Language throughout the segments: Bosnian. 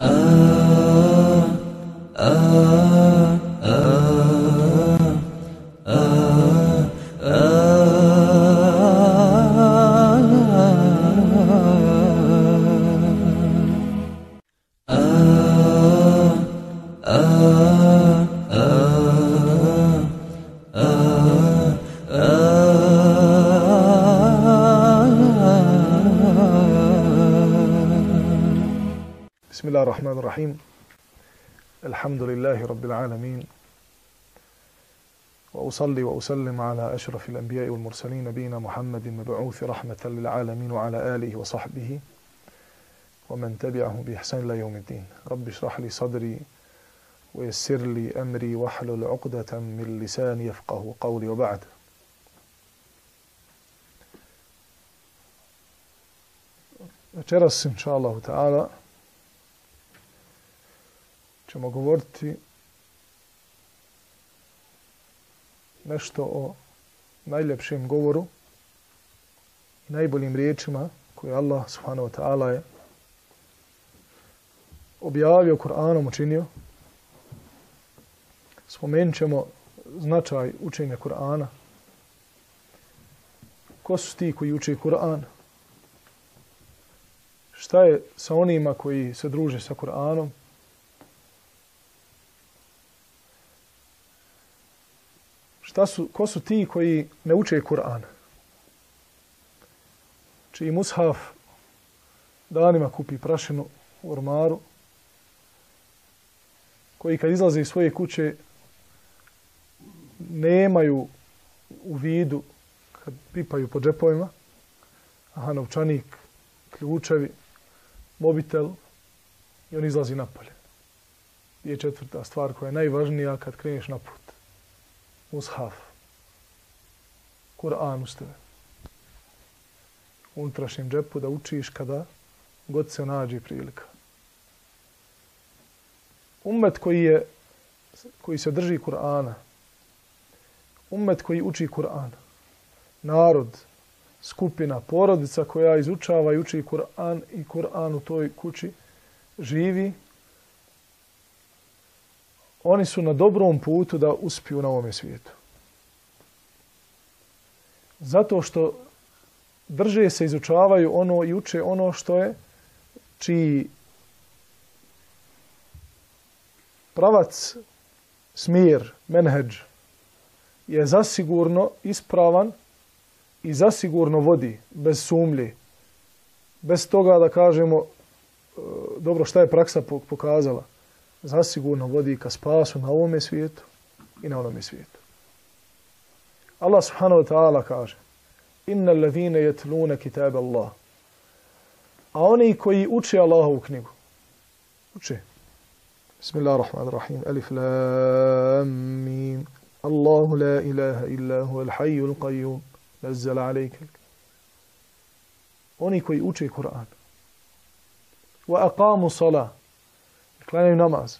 آه آه. وأصلي وأسلم على أشرف الأنبياء والمرسلين نبينا محمد مبعوث رحمة للعالمين وعلى آله وصحبه ومن تبعه بإحسان إلى يوم الدين. رب اشرح لي صدري ويسر لي أمري واحلل عقدة من لساني يفقه قولي وبعد. Večeras, inša Allah, ta'ala, ćemo govoriti nešto o najljepšem govoru i najboljim riječima koje Allah subhanahu wa ta'ala je objavio Kur'anom učinio. Spomenut ćemo značaj učenja Kur'ana. Ko su ti koji uče Kur'an? Šta je sa onima koji se druže sa Kur'anom? Šta su, ko su ti koji ne uče Kur'an? Čiji mushaf danima kupi prašinu u ormaru, koji kad izlaze iz svoje kuće nemaju u vidu kad pipaju po džepovima, aha, novčanik, ključevi, mobitel i on izlazi napolje. Je četvrta stvar koja je najvažnija kad kreneš na put mushaf, Kur'an uz tebe. U unutrašnjem džepu da učiš kada god se nađe prilika. Ummet koji je koji se drži Kur'ana, ummet koji uči Kur'an, narod, skupina, porodica koja izučava i uči Kur'an i Kur'an u toj kući živi, oni su na dobrom putu da uspiju na ovom svijetu. Zato što drže se, izučavaju ono i uče ono što je čiji pravac, smir, menheđ je zasigurno ispravan i zasigurno vodi bez sumlji. Bez toga da kažemo, e, dobro, šta je praksa pokazala? Zasigurno vodi ka spasu na ovome svijetu i na onome svijetu. Allah subhanahu wa ta'ala kaže Inna allazine yatluna kitab Allah. A oni koji uče Allahovu knjigu. Uče. Bismillahirrahmanirrahim. Alif lam mim. Allahu la ilaha illa huwa al-hayyul qayyum. Nazzala alayka. Oni koji uče Kur'an. Wa aqamu salat klanjaju namaz.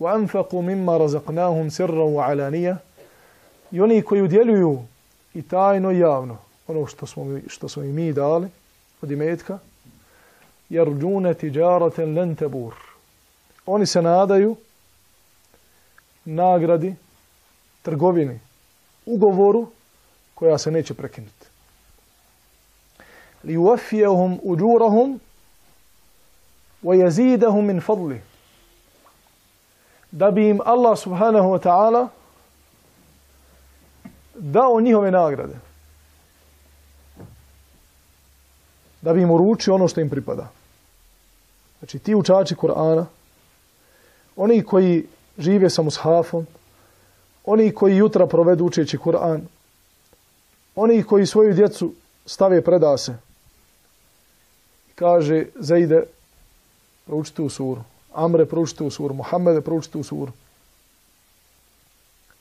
Wa anfaqu mimma razaqnahum sirran wa alaniyah. I oni koji udjeljuju i tajno i javno ono što smo, što smo i mi dali od imetka, yarjuna tijaratan lan tabur. Oni se nadaju nagradi, trgovini, ugovoru koja se neće prekinuti. Li uafijahum uđurahum wa yazidahum min fadlih da bi im Allah subhanahu wa ta'ala dao njihove nagrade. Da bi im uručio ono što im pripada. Znači ti učači Kur'ana, oni koji žive sa mushafom, oni koji jutra provedu učeći Kur'an, oni koji svoju djecu stave predase, kaže, zaide, proučite u suru. Amre proučite u suru, Muhammede proučite u suru.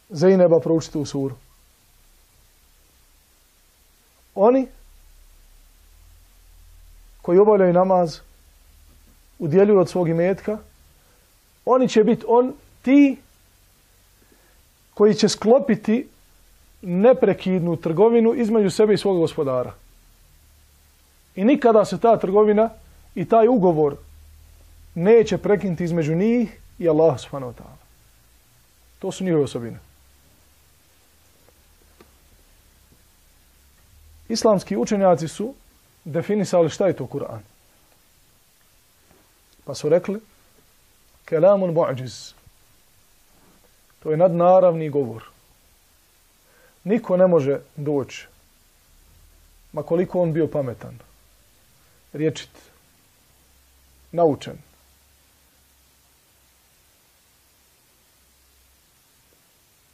Zaineba proučite u suru. Oni koji obavljaju namaz, udjeljuju od svog imetka, oni će biti on ti koji će sklopiti neprekidnu trgovinu između sebe i svog gospodara. I nikada se ta trgovina i taj ugovor neće prekinuti između njih i Allah subhanahu wa ta'ala. To su njihove osobine. Islamski učenjaci su definisali šta je to Kur'an. Pa su rekli kelamun mu'điz. To je nadnaravni govor. Niko ne može doći, ma koliko on bio pametan, riječit, naučen,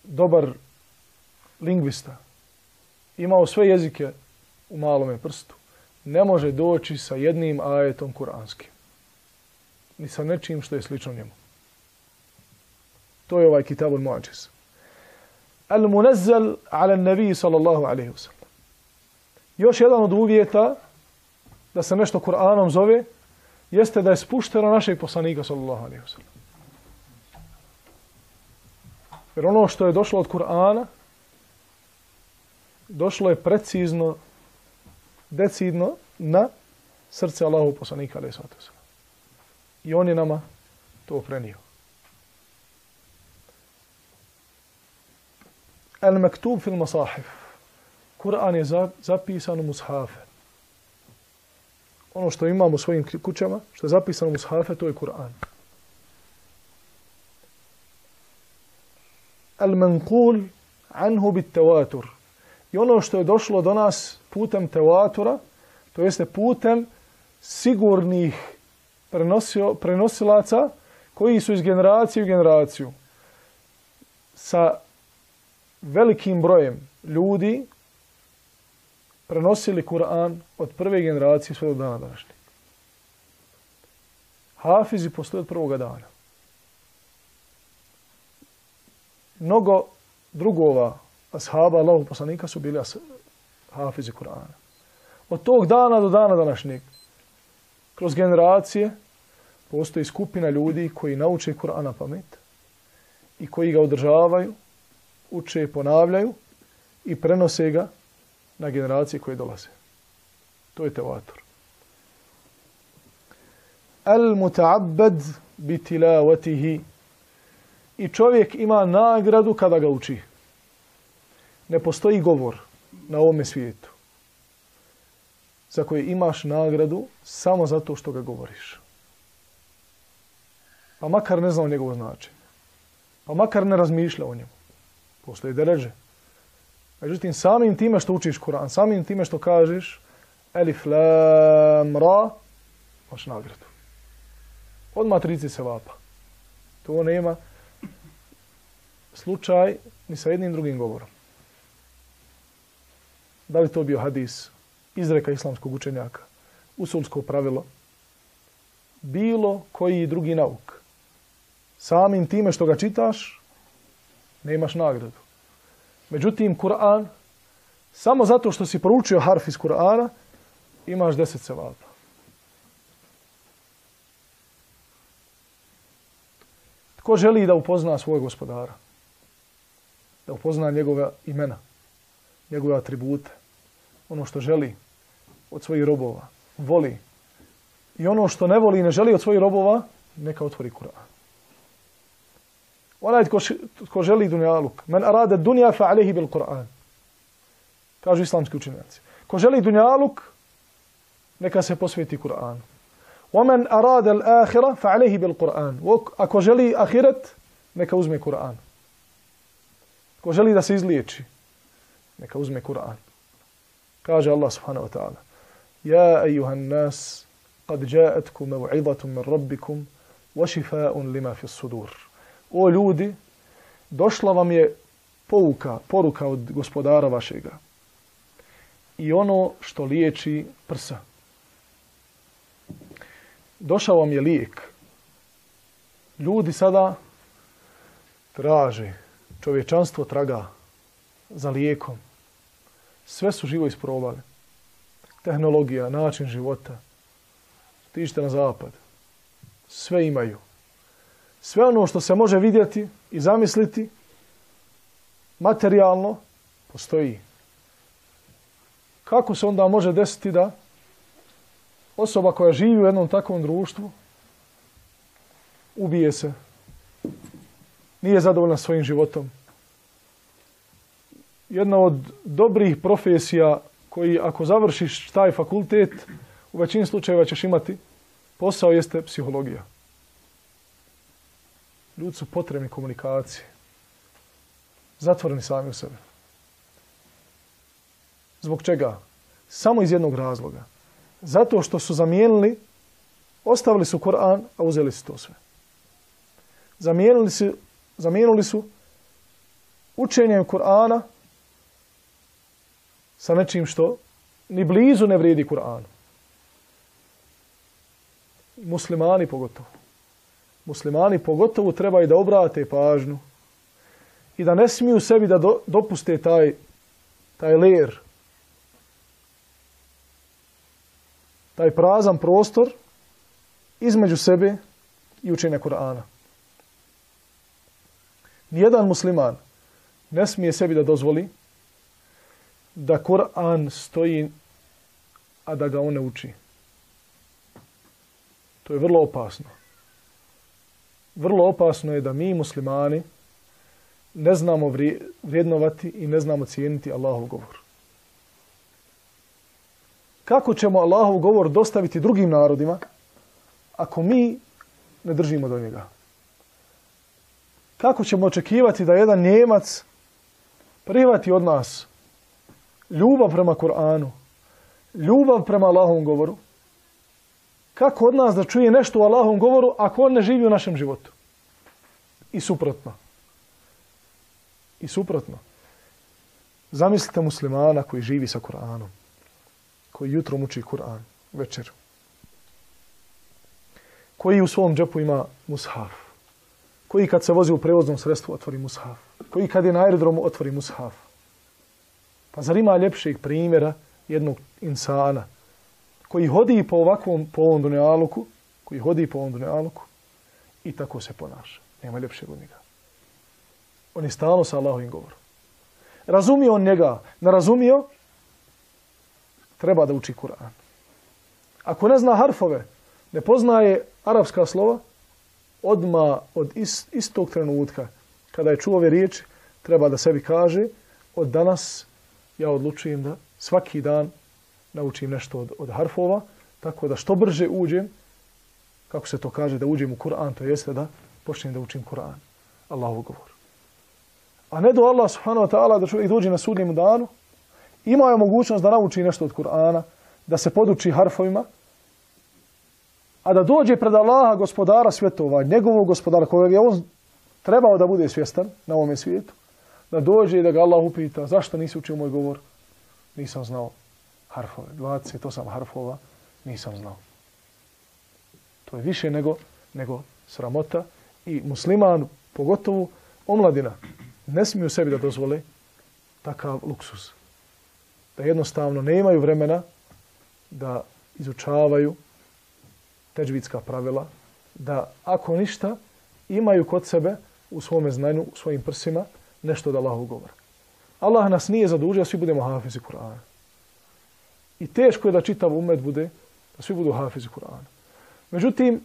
dobar lingvista, imao sve jezike u malome prstu, ne može doći sa jednim ajetom kuranskim. Ni sa nečim što je slično njemu. To je ovaj kitabul mu'ađiz. Al-munazzal ala nabi sallallahu alaihi wa sallam. Još jedan od uvjeta da se nešto Kur'anom zove jeste da je spušteno našeg poslanika sallallahu alaihi wa sallam. Jer ono što je došlo od Kur'ana došlo je precizno decidno na srce Allahu poslanika alaihi wa. I on je nama to prenio. Al-Maktub fil Masahif. Kur'an je zapisan u mushafe. Ono što imamo u svojim kućama, što je zapisano u mushafe, to je Kur'an. Al-Manqul anhu bit tevatur. I ono što je došlo do nas putem tevatura, to jeste putem sigurnih prenosio, prenosilaca koji su iz generacije u generaciju sa velikim brojem ljudi prenosili Kur'an od prve generacije sve do dana današnjeg. Hafizi postoje od prvoga dana. Mnogo drugova ashaba Allahu poslanika su bili hafizi Kur'ana. Od tog dana do dana današnjeg, kroz generacije, postoji skupina ljudi koji nauče Kur'ana pamet i koji ga održavaju uče, ponavljaju i prenose ga na generacije koje dolaze. To je tevator. Al muta'abbad bi tilavatihi i čovjek ima nagradu kada ga uči. Ne postoji govor na ovome svijetu za koje imaš nagradu samo zato što ga govoriš. Pa makar ne znao njegovo značenje. Pa makar ne razmišlja o njemu. Postoje deređe. Međutim, samim time što učiš Kur'an, samim time što kažeš Elif, Lam, Ra, imaš nagradu. Od matrici se vapa. To nema slučaj ni sa jednim drugim govorom. Da li to bio hadis, izreka islamskog učenjaka, usulsko pravilo, bilo koji drugi nauk. Samim time što ga čitaš, nemaš nagradu. Međutim, Kur'an, samo zato što si proučio harf iz Kur'ana, imaš deset sevapa. Tko želi da upozna svojeg gospodara? Da upozna njegove imena, njegove atribute, ono što želi od svojih robova, voli. I ono što ne voli i ne želi od svojih robova, neka otvori Kur'an. Onaj ko, ko želi dunjaluk. Men arade dunja fa alihi bil Kur'an. Kažu islamski učenjaci. Ko želi dunjaluk, neka se posveti Kur'anu. Omen arade al-ahira fa alehi bil Kur'an. Ako želi ahiret, neka uzme Kur'an. Ko želi da se izliječi, neka uzme Kur'an. Kaže Allah subhanahu wa ta'ala. Ja ejuhan nas, qad jaetkum mev'idatum min rabbikum, wa šifa'un lima fi sudur o ljudi, došla vam je pouka, poruka od gospodara vašega i ono što liječi prsa. Došao vam je lijek. Ljudi sada traže, čovječanstvo traga za lijekom. Sve su živo isprobali. Tehnologija, način života. Tište na zapad. Sve imaju sve ono što se može vidjeti i zamisliti materijalno postoji. Kako se onda može desiti da osoba koja živi u jednom takvom društvu ubije se, nije zadovoljna svojim životom. Jedna od dobrih profesija koji ako završiš taj fakultet, u većini slučajeva ćeš imati posao jeste psihologija. Ljudi su potrebni komunikacije. Zatvoreni sami u sebe. Zbog čega? Samo iz jednog razloga. Zato što su zamijenili, ostavili su Koran, a uzeli su to sve. Zamijenili su, zamijenili su učenjem Kur'ana sa nečim što ni blizu ne vrijedi Kur'anu. Muslimani pogotovo. Muslimani pogotovo trebaju da obrate pažnju i da ne smiju sebi da do, dopuste taj, taj ler, taj prazan prostor između sebe i učenja Kur'ana. Nijedan musliman ne smije sebi da dozvoli da Kur'an stoji, a da ga on ne uči. To je vrlo opasno. Vrlo opasno je da mi muslimani ne znamo vrijednovati i ne znamo cijeniti Allahov govor. Kako ćemo Allahov govor dostaviti drugim narodima ako mi ne držimo do njega? Kako ćemo očekivati da jedan Njemac prihvati od nas ljubav prema Kur'anu, ljubav prema Allahovom govoru, kako od nas da čuje nešto u Allahovom govoru ako on ne živi u našem životu? I suprotno. I suprotno. Zamislite muslimana koji živi sa Kur'anom, koji jutro muči Kur'an, večer, koji u svom džepu ima mushaf, koji kad se vozi u prevoznom sredstvu otvori mushaf, koji kad je na aerodromu otvori mushaf, Pa zar ima ljepšeg primjera jednog insana koji hodi po ovakvom, po ovom dunjaluku, koji hodi po ovom dunjaluku i tako se ponaša. Nema ljepšeg od njega. On je stalno sa Allahovim govorom. Razumio on njega, ne razumio, treba da uči Kur'an. Ako ne zna harfove, ne poznaje arapska slova, odma od istog trenutka, kada je čuo ove riječi, treba da sebi kaže, od danas ja odlučujem da svaki dan naučim nešto od, od harfova, tako da što brže uđem, kako se to kaže, da uđem u Kur'an, to jeste da počnem da učim Kur'an. Allahu govor. A ne do Allah subhanahu wa ta'ala da čovjek dođe na sudnjem danu, ima je mogućnost da nauči nešto od Kur'ana, da se poduči harfovima, a da dođe pred Allaha gospodara svjetova, njegovog gospodara kojeg je on trebao da bude svjestan na ovom svijetu, da dođe i da ga Allah upita zašto nisi učio moj govor? Nisam znao harfove. 28 harfova nisam znao. To je više nego, nego sramota i musliman, pogotovo omladina, ne smiju sebi da dozvole takav luksus. Da jednostavno ne imaju vremena da izučavaju teđvidska pravila, da ako ništa imaju kod sebe u svome znanju, u svojim prsima, nešto od Allahu govora. Allah nas nije zadužio da svi budemo hafizi Kur'ana. I teško je da čitav umet bude, da svi budu hafizi Kur'ana. Međutim,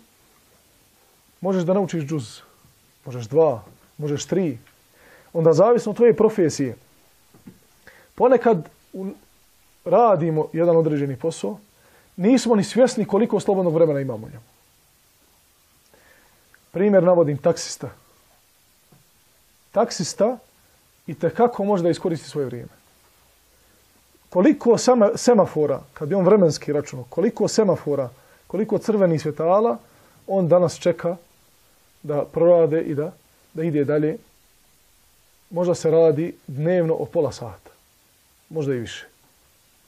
možeš da naučiš džuz, možeš dva, možeš tri. Onda zavisno od tvoje profesije. Ponekad radimo jedan određeni posao, nismo ni svjesni koliko slobodnog vremena imamo njemu. Primjer navodim taksista. Taksista i te kako može da iskoristi svoje vrijeme. Koliko sama, semafora, kad bi on vremenski računao, koliko semafora, koliko crvenih svjetala, on danas čeka da prorade i da, da ide dalje. Možda se radi dnevno o pola sata. Možda i više.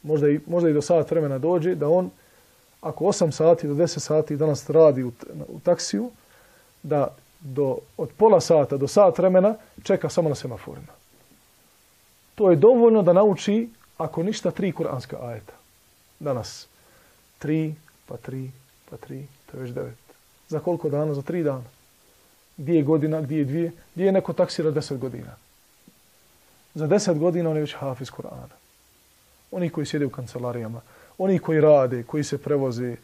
Možda i, možda i do sat vremena dođe da on, ako 8 sati do 10 sati danas radi u, u taksiju, da do, od pola sata do sat vremena čeka samo na semaforima to je dovoljno da nauči, ako ništa, tri kuranska ajeta. Danas. Tri, pa tri, pa tri, to je već devet. Za koliko dana? Za tri dana. Gdje je godina, gdje je dvije? Gdje je neko taksira deset godina? Za deset godina on je već hafiz Kur'ana. Oni koji sjede u kancelarijama, oni koji rade, koji se prevoze,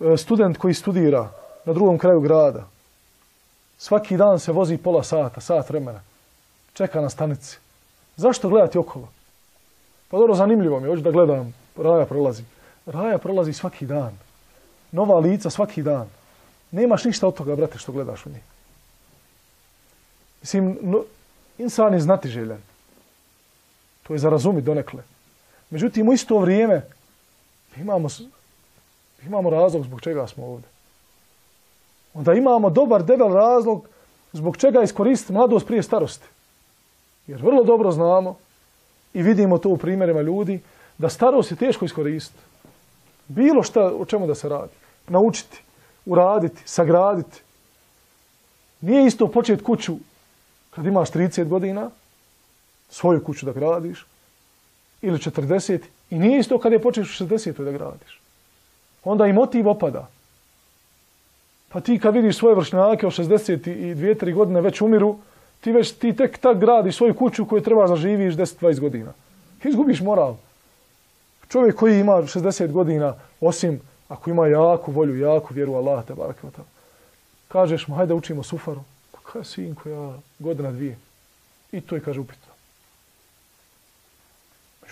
e, student koji studira, na drugom kraju grada. Svaki dan se vozi pola sata, sat vremena. Čeka na stanici. Zašto gledati okolo? Pa dobro, zanimljivo mi, hoću da gledam, raja prolazi. Raja prolazi svaki dan. Nova lica svaki dan. Nemaš ništa od toga, brate, što gledaš u njih. Mislim, no, insan je znati željen. To je za razumit donekle. Međutim, u isto vrijeme imamo, imamo razlog zbog čega smo ovdje. Onda imamo dobar, debel razlog zbog čega iskoristiti mladost prije starosti. Jer vrlo dobro znamo i vidimo to u primjerima ljudi da starost je teško iskoristiti. Bilo šta o čemu da se radi. Naučiti, uraditi, sagraditi. Nije isto početi kuću kad imaš 30 godina, svoju kuću da gradiš, ili 40, i nije isto kad je počeš u 60 da gradiš. Onda i motiv opada. Pa ti kad vidiš svoje vršnjake od 60 i 2-3 godine već umiru, ti već ti tek tak gradi svoju kuću koju trebaš da živiš 10-20 godina. Izgubiš moral. Čovjek koji ima 60 godina, osim ako ima jaku volju, jaku vjeru Allah, te barak kažeš mu, hajde učimo sufaru. Pa kaj sinko, ja godina dvije. I to je, kaže, upitno.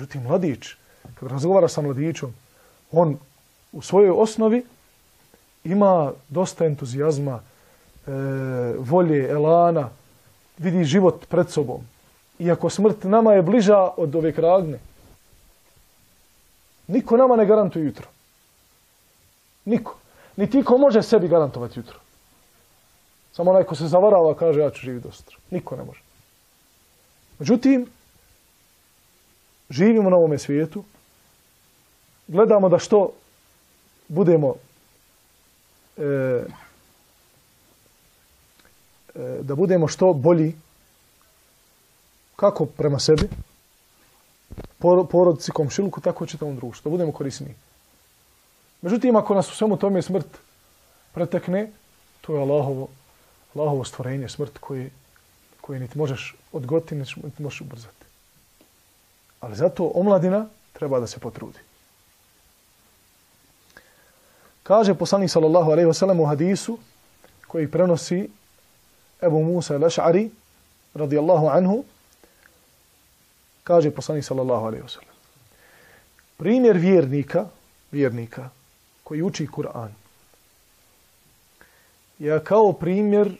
Međutim, mladić, kad razgovara sa mladićom, on u svojoj osnovi ima dosta entuzijazma, e, volje, elana, vidi život pred sobom. Iako smrt nama je bliža od ove kragne, niko nama ne garantuje jutro. Niko. Ni ti ko može sebi garantovati jutro. Samo onaj ko se zavarava kaže ja ću živjeti do sutra. Niko ne može. Međutim, živimo na ovome svijetu, gledamo da što budemo e, e, da budemo što bolji kako prema sebi, porodici, komšiluku, tako će tamo društvo, da budemo korisni. Međutim, ako nas u svemu tome smrt pretekne, to je Allahovo, Allahovo stvorenje, smrt koje, koje niti možeš odgoditi, niti možeš ubrzati. Ali zato omladina treba da se potrudi. Kaže poslanik sallallahu alejhi ve sellem u hadisu koji prenosi Ebu Musa al-Ash'ari radijallahu anhu kaže poslanik sallallahu alejhi ve sellem primjer vjernika vjernika koji uči Kur'an je kao primjer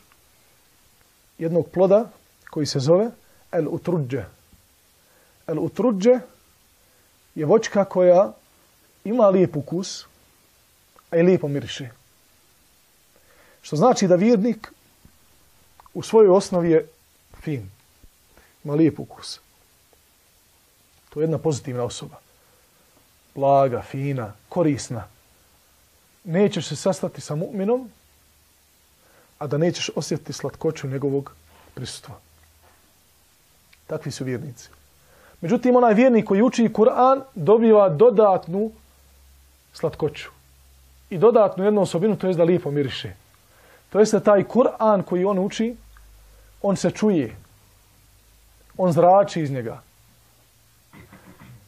jednog ploda koji se zove el utrudže. El utrudže je voćka koja ima lijep ukus, a i lijepo miriše. Što znači da vjernik u svojoj osnovi je fin. Ima lijep ukus. To je jedna pozitivna osoba. Blaga, fina, korisna. Nećeš se sastati sa mu'minom, a da nećeš osjetiti slatkoću njegovog prisustva. Takvi su vjernici. Međutim, onaj vjernik koji uči Kur'an dobiva dodatnu slatkoću i dodatnu jednu osobinu, to je da lijepo miriše. To jeste taj Kur'an koji on uči, on se čuje. On zrači iz njega.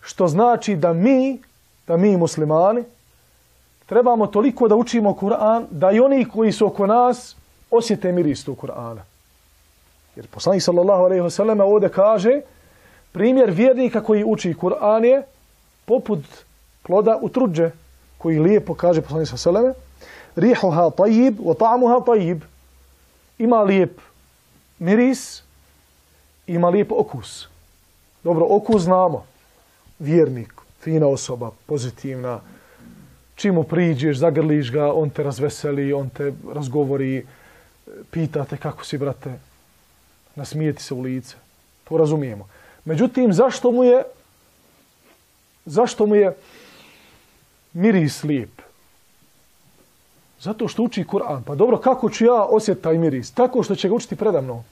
Što znači da mi, da mi muslimani, trebamo toliko da učimo Kur'an, da i oni koji su oko nas osjete miris tog Kur'ana. Jer poslanik sallallahu alejhi ve sellem ovde kaže primjer vjernika koji uči Kur'an je poput ploda u truđe koji lijepo kaže poslanik sa seleme, rihuha tajib, wa ta'muha tajib. Ima lijep miris, ima lijep okus. Dobro, okus znamo. Vjernik, fina osoba, pozitivna. Čim mu priđeš, zagrliš ga, on te razveseli, on te razgovori, pita te kako si, brate, nasmijeti se u lice. To razumijemo. Međutim, zašto mu je zašto mu je miris lijep. Zato što uči Kur'an. Pa dobro, kako ću ja osjetiti taj miris? Tako što će ga učiti predamno.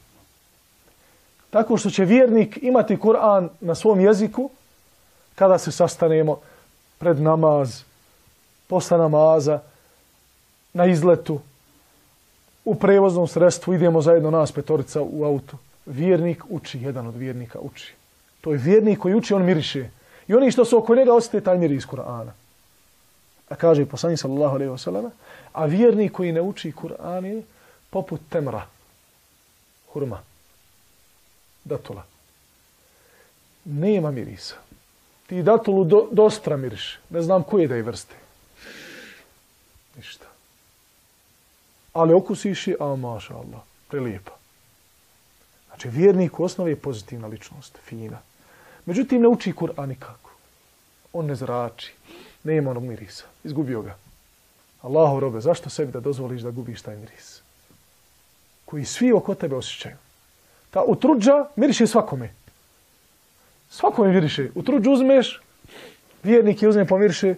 Tako što će vjernik imati Kur'an na svom jeziku kada se sastanemo pred namaz, posle namaza, na izletu, u prevoznom sredstvu, idemo zajedno nas petorica u auto. Vjernik uči, jedan od vjernika uči. To je vjernik koji uči, on miriše. I oni što su oko njega osjeti taj miris Kur'ana. A kaže poslanik sallallahu alejhi ve sellem, a vjernik koji ne uči Kur'an je poput temra, hurma, datula. Nema mirisa. Ti datulu do, dostra miriš. Ne znam koje da je vrste. Ništa. Ali okusiš je, a maša Allah, prelijepa. Znači, vjernik u osnovi je pozitivna ličnost, fina. Međutim, ne uči Kur'an nikako. On ne zrači. Nema onog mirisa. Izgubio ga. Allahu robe, zašto sebi da dozvoliš da gubiš taj miris? Koji svi oko tebe osjećaju. Ta utruđa miriše svakome. Svakome miriše. Utruđu uzmeš, vjernik je uzme pomiriše,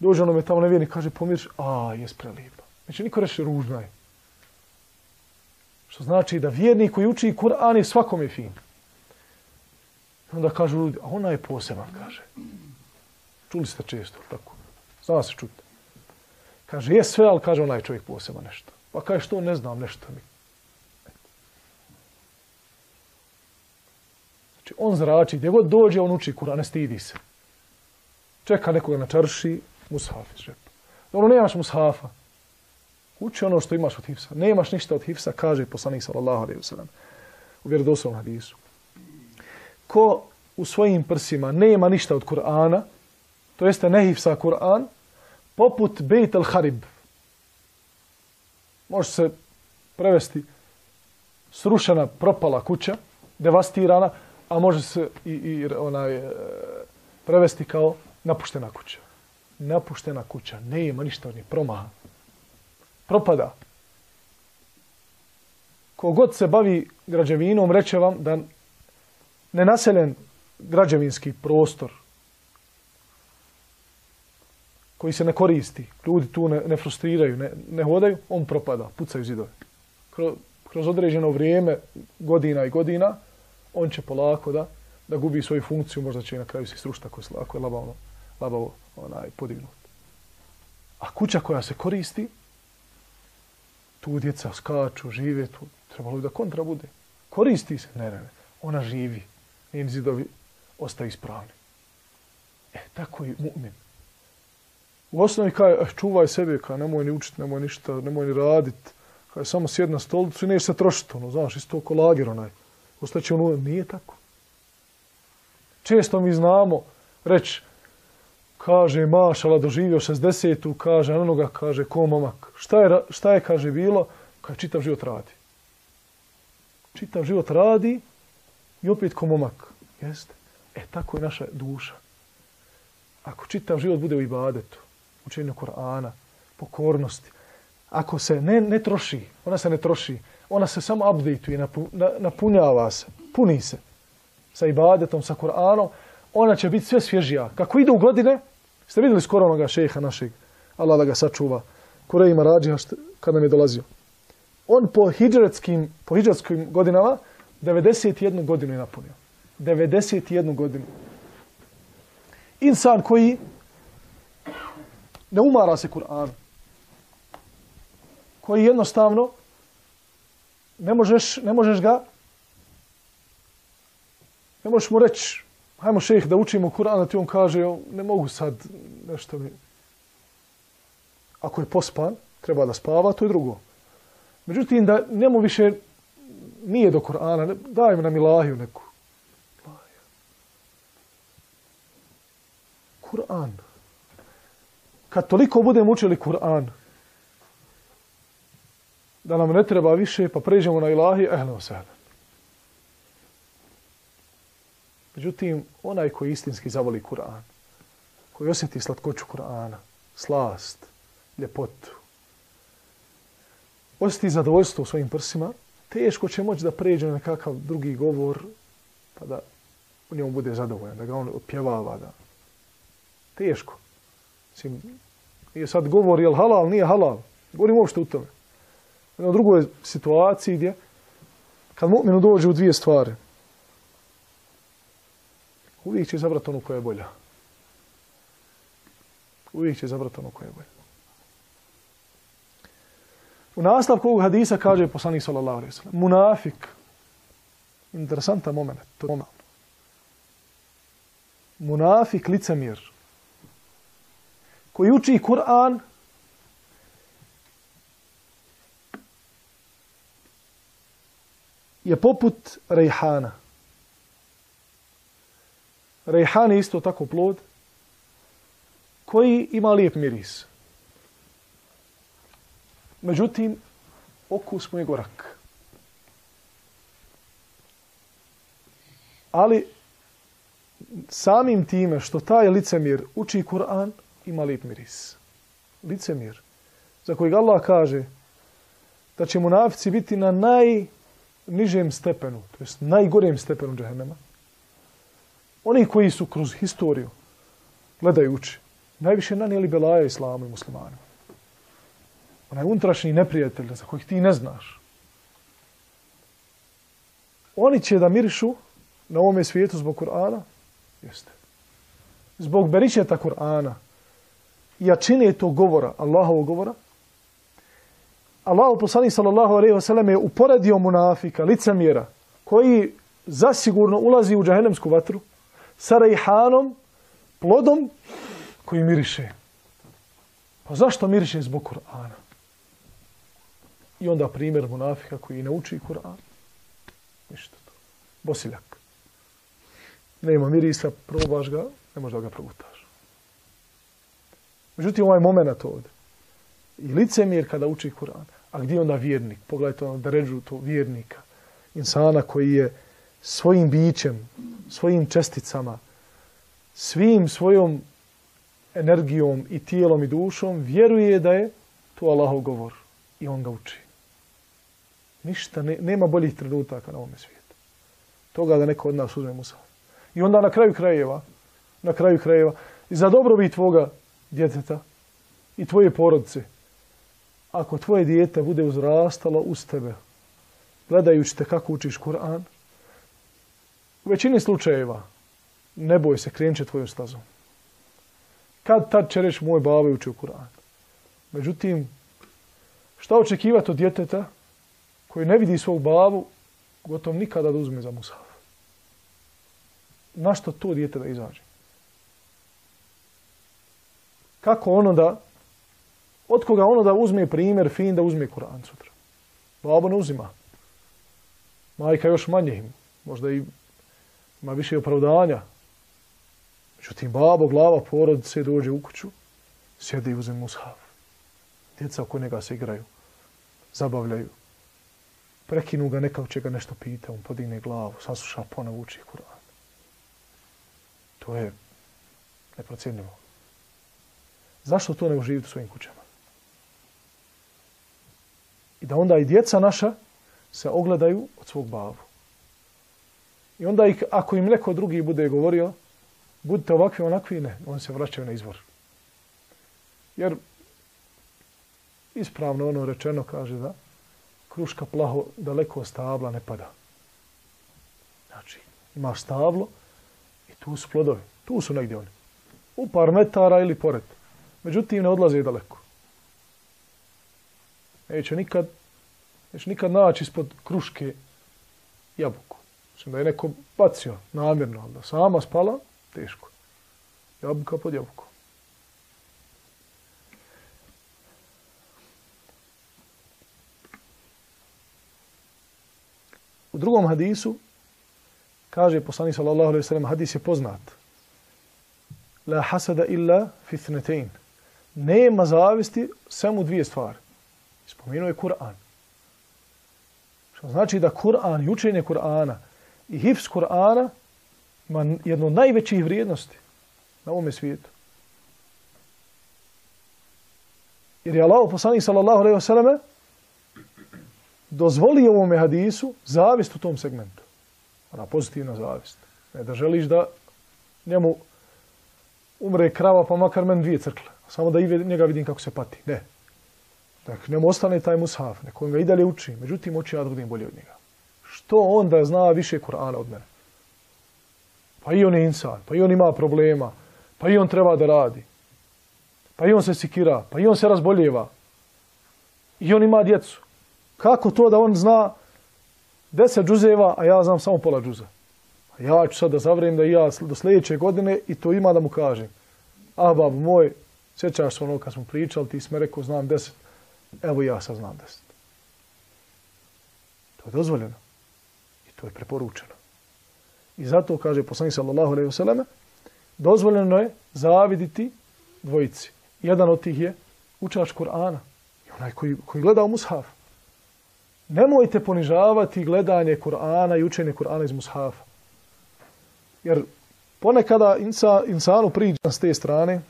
dođe onome tamo na vjernik, kaže pomiriš, a, jes prelijepa. Znači, niko reše ružna je. Što znači da vjernik koji uči Kur'an je svakome fin. Onda kažu ljudi, a ona je poseban, kaže. Čuli ste često, tako. Zna se čuti. Kaže, je sve, ali kaže, onaj čovjek poseban nešto. Pa kaže, što ne znam nešto mi. Znači, on zrači, gdje god dođe, on uči Kur'an, ne stidi se. Čeka nekoga na čarši, mushaf iz žepa. Dobro, nemaš mushafa. Uči ono što imaš od hifsa. Nemaš ništa od hifsa, kaže poslanik sallallahu alaihi wa sallam. U vjerodoslovnom hadisu. Ko u svojim prsima nema ništa od Kur'ana, to jeste nehifsa Kur'an, poput Bejt al-Harib. Može se prevesti srušena, propala kuća, devastirana, a može se i, i onaj, e, prevesti kao napuštena kuća. Napuštena kuća, ne ima ništa od nje, promaha. Propada. Kogod se bavi građevinom, reće vam da nenaseljen građevinski prostor koji se ne koristi, ljudi tu ne, ne frustriraju, ne, ne hodaju, on propada, pucaju zidove. Kroz, kroz određeno vrijeme, godina i godina, on će polako da, da gubi svoju funkciju, možda će i na kraju se srušta ako je, ako je labavno, labavo onaj, podignut. A kuća koja se koristi, tu djeca skaču, žive, tu trebalo bi da kontra bude. Koristi se, ne, ne, ne, ona živi, njeni zidovi ostaju ispravni. E, tako i mu'min. U osnovi kaže, eh, čuvaj sebe, kaže, nemoj ni učiti, nemoj ništa, nemoj ni raditi. Kaže, samo sjed na stolicu i neće se trošiti, ono, znaš, isto oko lager, onaj. Ostaće ono, nije tako. Često mi znamo reći, kaže, mašala, doživio 60-tu, kaže, onoga, kaže, ko momak. Šta je, šta je, kaže, bilo? Kaže, čitav život radi. Čitav život radi i opet ko momak. Jeste. E, tako je naša duša. Ako čitav život bude u ibadetu, učenju Korana, pokornosti, ako se ne, ne troši, ona se ne troši, ona se samo update-uje, napu, napunjava se, puni se sa ibadetom, sa Koranom, ona će biti sve svježija. Kako idu godine, ste vidjeli skoro onoga šeha našeg, Allah da ga sačuva, Kurejima Rađiha kad nam je dolazio. On po hijđaretskim, po hijđaretskim godinama 91 godinu je napunio. 91 godinu. Insan koji ne umara se Kur'an. Koji jednostavno ne možeš, ne možeš ga ne možeš mu reći hajmo šejh da učimo Kur'an, a ti on kaže ne mogu sad nešto mi ako je pospan, treba da spava, to je drugo. Međutim, da njemu više nije do Kur'ana, daj mi nam ilahiju neku. Kur'an kad toliko budemo učili Kur'an, da nam ne treba više, pa pređemo na ilahi, ehle o. Međutim, onaj koji istinski zavoli Kur'an, koji osjeti slatkoću Kur'ana, slast, ljepotu, osjeti zadovoljstvo u svojim prsima, teško će moći da pređe na nekakav drugi govor, pa da u njemu bude zadovoljan, da ga on opjevava. Da. Teško. Mislim, nije sad govor je li halal, nije halal. Govorim uopšte u tome. Na drugoj situaciji gdje, kad mu'minu dođe u dvije stvari, uvijek će zabrati ono koja je bolja. Uvijek će zabrati ono koja je bolja. U nastavku ovog hadisa kaže poslanik sallallahu alaihi sallam, munafik, interesantan moment, to moment. Munafik, licemir, koji uči Kur'an je poput rejhana. Rejhan je isto tako plod koji ima lijep miris. Međutim, okus mu je gorak. Ali samim time što taj licemir uči Kur'an, ima lip miris. Licemir, za kojeg Allah kaže da će munafici biti na najnižem stepenu, to jest najgorem stepenu džahennema. Oni koji su kroz historiju, gledajući, najviše nanijeli belaja islamu i muslimanima. Onaj unutrašnji neprijatelj za kojih ti ne znaš. Oni će da mirišu na ovome svijetu zbog Kur'ana? Jeste. Zbog beričeta Kur'ana jačine tog govora, Allahovog govora, Allah poslanik sallallahu alejhi ve sellem je uporedio munafika, licemjera, koji zasigurno ulazi u džahenemsku vatru sa rejhanom, plodom koji miriše. Pa zašto miriše zbog Kur'ana? I onda primjer munafika koji ne uči Kur'an. Ništa to. Bosiljak nema mirisa, probaš ga, ne možda da ga progutaš. Međutim, ovaj moment ovdje. I licemir kada uči Kur'an. A gdje onda vjernik? Pogledajte ono da ređu to vjernika. Insana koji je svojim bićem, svojim česticama, svim svojom energijom i tijelom i dušom vjeruje da je to Allahov govor. I on ga uči. Ništa, ne, nema boljih trenutaka na ovom svijetu. Toga da neko od nas uzme Musa. I onda na kraju krajeva, na kraju krajeva, i za dobrobit tvoga djeteta i tvoje porodice, ako tvoje dijete bude uzrastalo uz tebe, gledajući te kako učiš Kur'an, u većini slučajeva ne boj se, krenut će tvojom stazom. Kad tad će reći moj baba učio Kur'an? Međutim, šta očekivati od djeteta koji ne vidi svog babu, gotovo nikada da uzme za Musa? na što to dijete da izađe? Kako ono da, od koga ono da uzme primjer fin da uzme Kur'an sutra? Babo ne uzima. Majka još manje im. Možda i ima više opravdanja. Međutim, babo, glava, porodice dođe u kuću, sjede i uzme mushaf. Djeca oko njega se igraju, zabavljaju. Prekinu ga neka će ga nešto pita, on podigne glavu, sasuša, ponovo uči Kur'an. To je neprocjenjivo. Zašto to ne uživiti u svojim kućama? I da onda i djeca naša se ogledaju od svog bavu. I onda ih, ako im neko drugi bude govorio, budite ovakvi, onakvi, ne, oni se vraćaju na izvor. Jer ispravno ono rečeno kaže da kruška plaho daleko od stabla ne pada. Znači, imaš stablo, i Tu su plodovi. Tu su negdje oni. U par metara ili pored. Međutim, ne odlaze daleko. Neće nikad, neće nikad naći ispod kruške jabuku. Mislim da je neko bacio namjerno, da sama spala, teško. Jabuka pod jabukom. U drugom hadisu Kaže poslanik sallallahu alejhi ve sellem hadis je poznat. La hasada illa fi thnatain. Nema zavisti samo dvije stvari. Spomenuo je Kur'an. Što znači da Kur'an i učenje Kur'ana i hifz Kur'ana ima jedno od najvećih vrijednosti na ovom svijetu. Jer je Allah poslanik sallallahu alejhi ve selleme dozvoli ovom hadisu zavist u tom segmentu ona pozitivna zavist. Ne da želiš da njemu umre krava pa makar men dvije crkle. Samo da i njega vidim kako se pati. Ne. Dakle, njemu ostane taj mushaf. Neko ga i dalje uči. Međutim, oči ja da budem bolje od njega. Što on da zna više Kur'ana od mene? Pa i on je insan. Pa i on ima problema. Pa i on treba da radi. Pa i on se sikira. Pa i on se razboljeva. I on ima djecu. Kako to da on zna deset džuzeva, a ja znam samo pola džuza. Ja ću sad da zavrem da ja do sljedeće godine i to ima da mu kažem. A bab moj, Sjećaš se ono kad smo pričali, ti smo rekao znam deset, evo ja sad znam deset. To je dozvoljeno. I to je preporučeno. I zato kaže poslanik sallallahu alejhi ve selleme dozvoljeno je zaviditi dvojici. Jedan od tih je učač Kur'ana. I onaj koji, koji gleda u mushaf. Nemojte ponižavati gledanje Kur'ana i učenje Kur'ana iz mushafa. Jer ponekada insa, insanu priđe s te strane,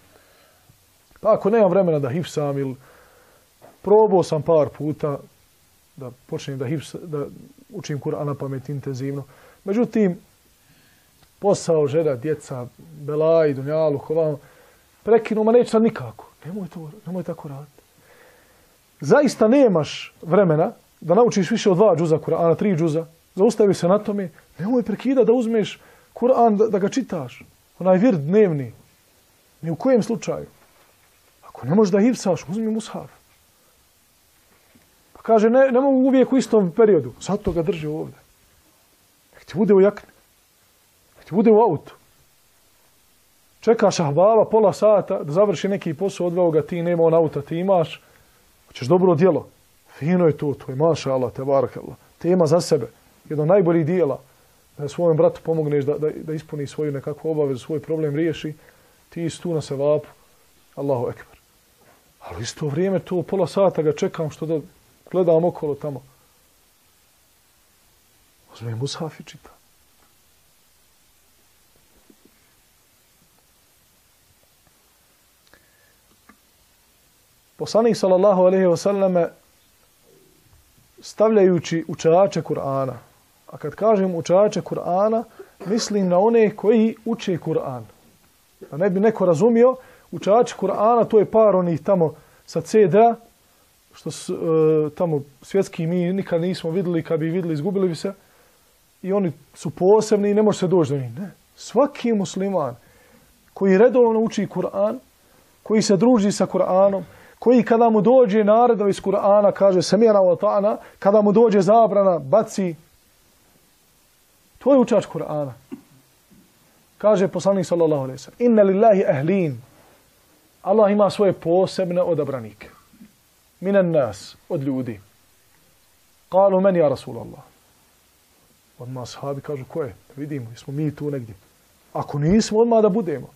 pa ako nemam vremena da hifsam ili probao sam par puta da počnem da, hifsa, da učim Kur'ana pamet intenzivno. Međutim, posao, žena, djeca, belaj, dunjalu, kovano, prekinu, ma neće nikako. Nemoj, to, nemoj tako raditi. Zaista nemaš vremena da naučiš više od dva džuza Kur'ana, tri džuza, zaustavi se na tome, nemoj prekida da uzmeš Kur'an da, da ga čitaš. Onaj vir dnevni. Ni u kojem slučaju. Ako ne možeš da hipsaš, uzmi mushaf. Pa kaže, ne, ne mogu uvijek u istom periodu. Zato ga drži ovdje. Nek ti bude u jakni. Nek ti bude u autu. Čekaš ahbaba pola sata da završi neki posao, odveo ga ti, nema on auta, ti imaš. Hoćeš dobro djelo. Fino je to, to je maša Allah, te barak Allah. Tema za sebe. Jedno najboljih dijela da svojom bratu pomogneš da, da, da ispuni svoju nekakvu obavezu, svoj problem riješi, ti si tu na sevapu. Allahu ekber. Ali isto vrijeme, to pola sata ga čekam što da gledam okolo tamo. Uzme Musaf i čita. Poslanik sallallahu alaihi wa sallame stavljajući učače Kur'ana, A kad kažem učače Kur'ana, mislim na one koji uče Kur'an. Da ne bi neko razumio, učače Kur'ana, to je par onih tamo sa CD, što su, e, tamo svjetski mi nikad nismo videli, kad bi videli, izgubili bi se. I oni su posebni i ne može se doći do njih. Ne. Svaki musliman koji redovno uči Kur'an, koji se druži sa Kur'anom, koji kada mu dođe naredno iz Kur'ana, kaže semjena wa ta'ana, kada mu dođe zabrana, baci To je učač Kur'ana. Kaže poslanik sallallahu alejhi ve sellem: "Inna lillahi ahlin." Allah ima svoje posebne odabranike. Minan nas, od ljudi. Kalu men ja Rasulallah. Odmah sahabi kažu ko je? Da vidimo, jesmo mi tu negdje. Ako nismo, odmah da budemo.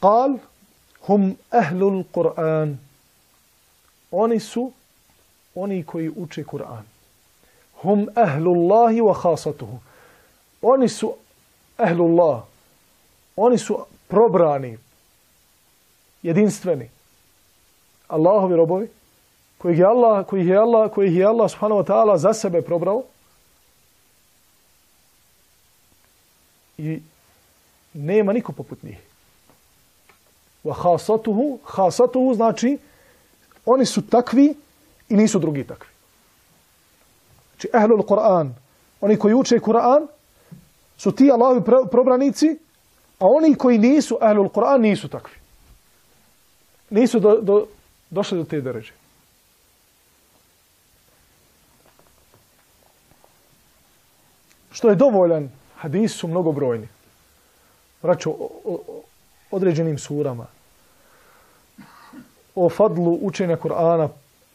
Kal, hum ahlul Kur'an. Oni su oni koji uče Kur'an hum ahlullahi wa khasatuhu. Oni su ahlullah. Oni su probrani, jedinstveni. Allahovi robovi, koji je Allah, koji je Allah, koji je Allah subhanahu wa ta'ala za sebe probrao. I nema niko poput njih. Wa khasatuhu, khasatuhu znači oni su takvi i nisu drugi takvi. Znači, ehlul Kur'an, oni koji uče Kur'an, su ti Allahovi probranici, a oni koji nisu ehlul Kur'an nisu takvi. Nisu do, do, došli do te deređe. Što je dovoljan, hadisi su mnogobrojni. Vraću određenim surama. O fadlu učenja Kur'ana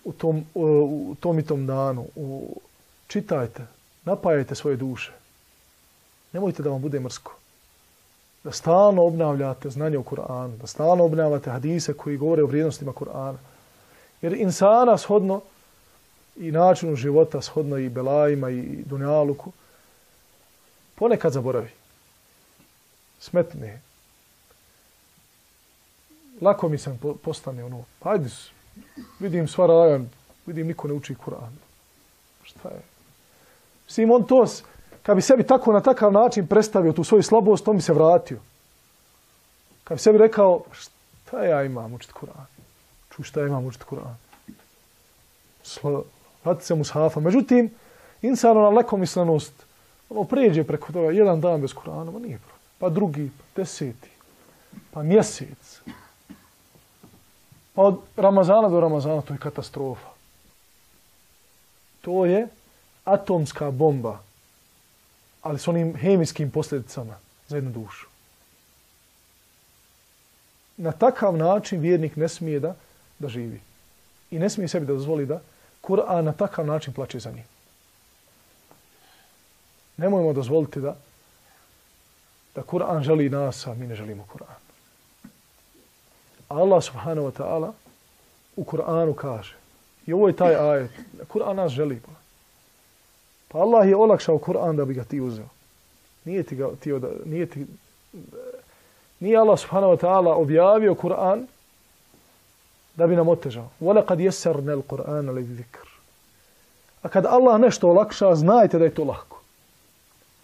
u tom, u tom i tom danu. U čitajte, napajajte svoje duše. Nemojte da vam bude mrsko. Da stalno obnavljate znanje u Kur'anu, da stalno obnavljate hadise koji govore o vrijednostima Kur'ana. Jer insana shodno i načinu života shodno i belajima i dunjaluku ponekad zaboravi. Smetne. Lako mi sam postane ono, hajde, vidim sva rajan, vidim niko ne uči Kur'an. Šta je? Mislim, on to, kad bi sebi tako na takav način predstavio tu svoju slabost, on bi se vratio. Kad bi sebi rekao, šta ja imam učit Kur'an? Ču šta ja imam učit Kur'an? Vrati se mu safa. Međutim, insano na lekomislenost, ono pređe preko toga, jedan dan bez Kur'ana, ma nije problem. Pa drugi, pa deseti, pa mjesec. Pa od Ramazana do Ramazana, to je katastrofa. To je atomska bomba, ali s onim hemijskim posljedicama za jednu dušu. Na takav način vjernik ne smije da, da živi. I ne smije sebi da dozvoli da Kur'an na takav način plaće za njim. Nemojmo dozvoliti da da Kur'an želi nas, a mi ne želimo Kur'an. Allah subhanahu wa ta'ala u Kur'anu kaže, i ovo je taj ajet, Kur'an nas želi. Pa Allah je olakšao Kur'an da bi ga ti uzeo. Nije ti ga, ti, nije ti, nije Allah subhanahu wa ta'ala objavio Kur'an da bi nam otežao. Vole kad jesarne il Kur'an ali zikr. A kad Allah nešto olakša, znajte da je to lahko.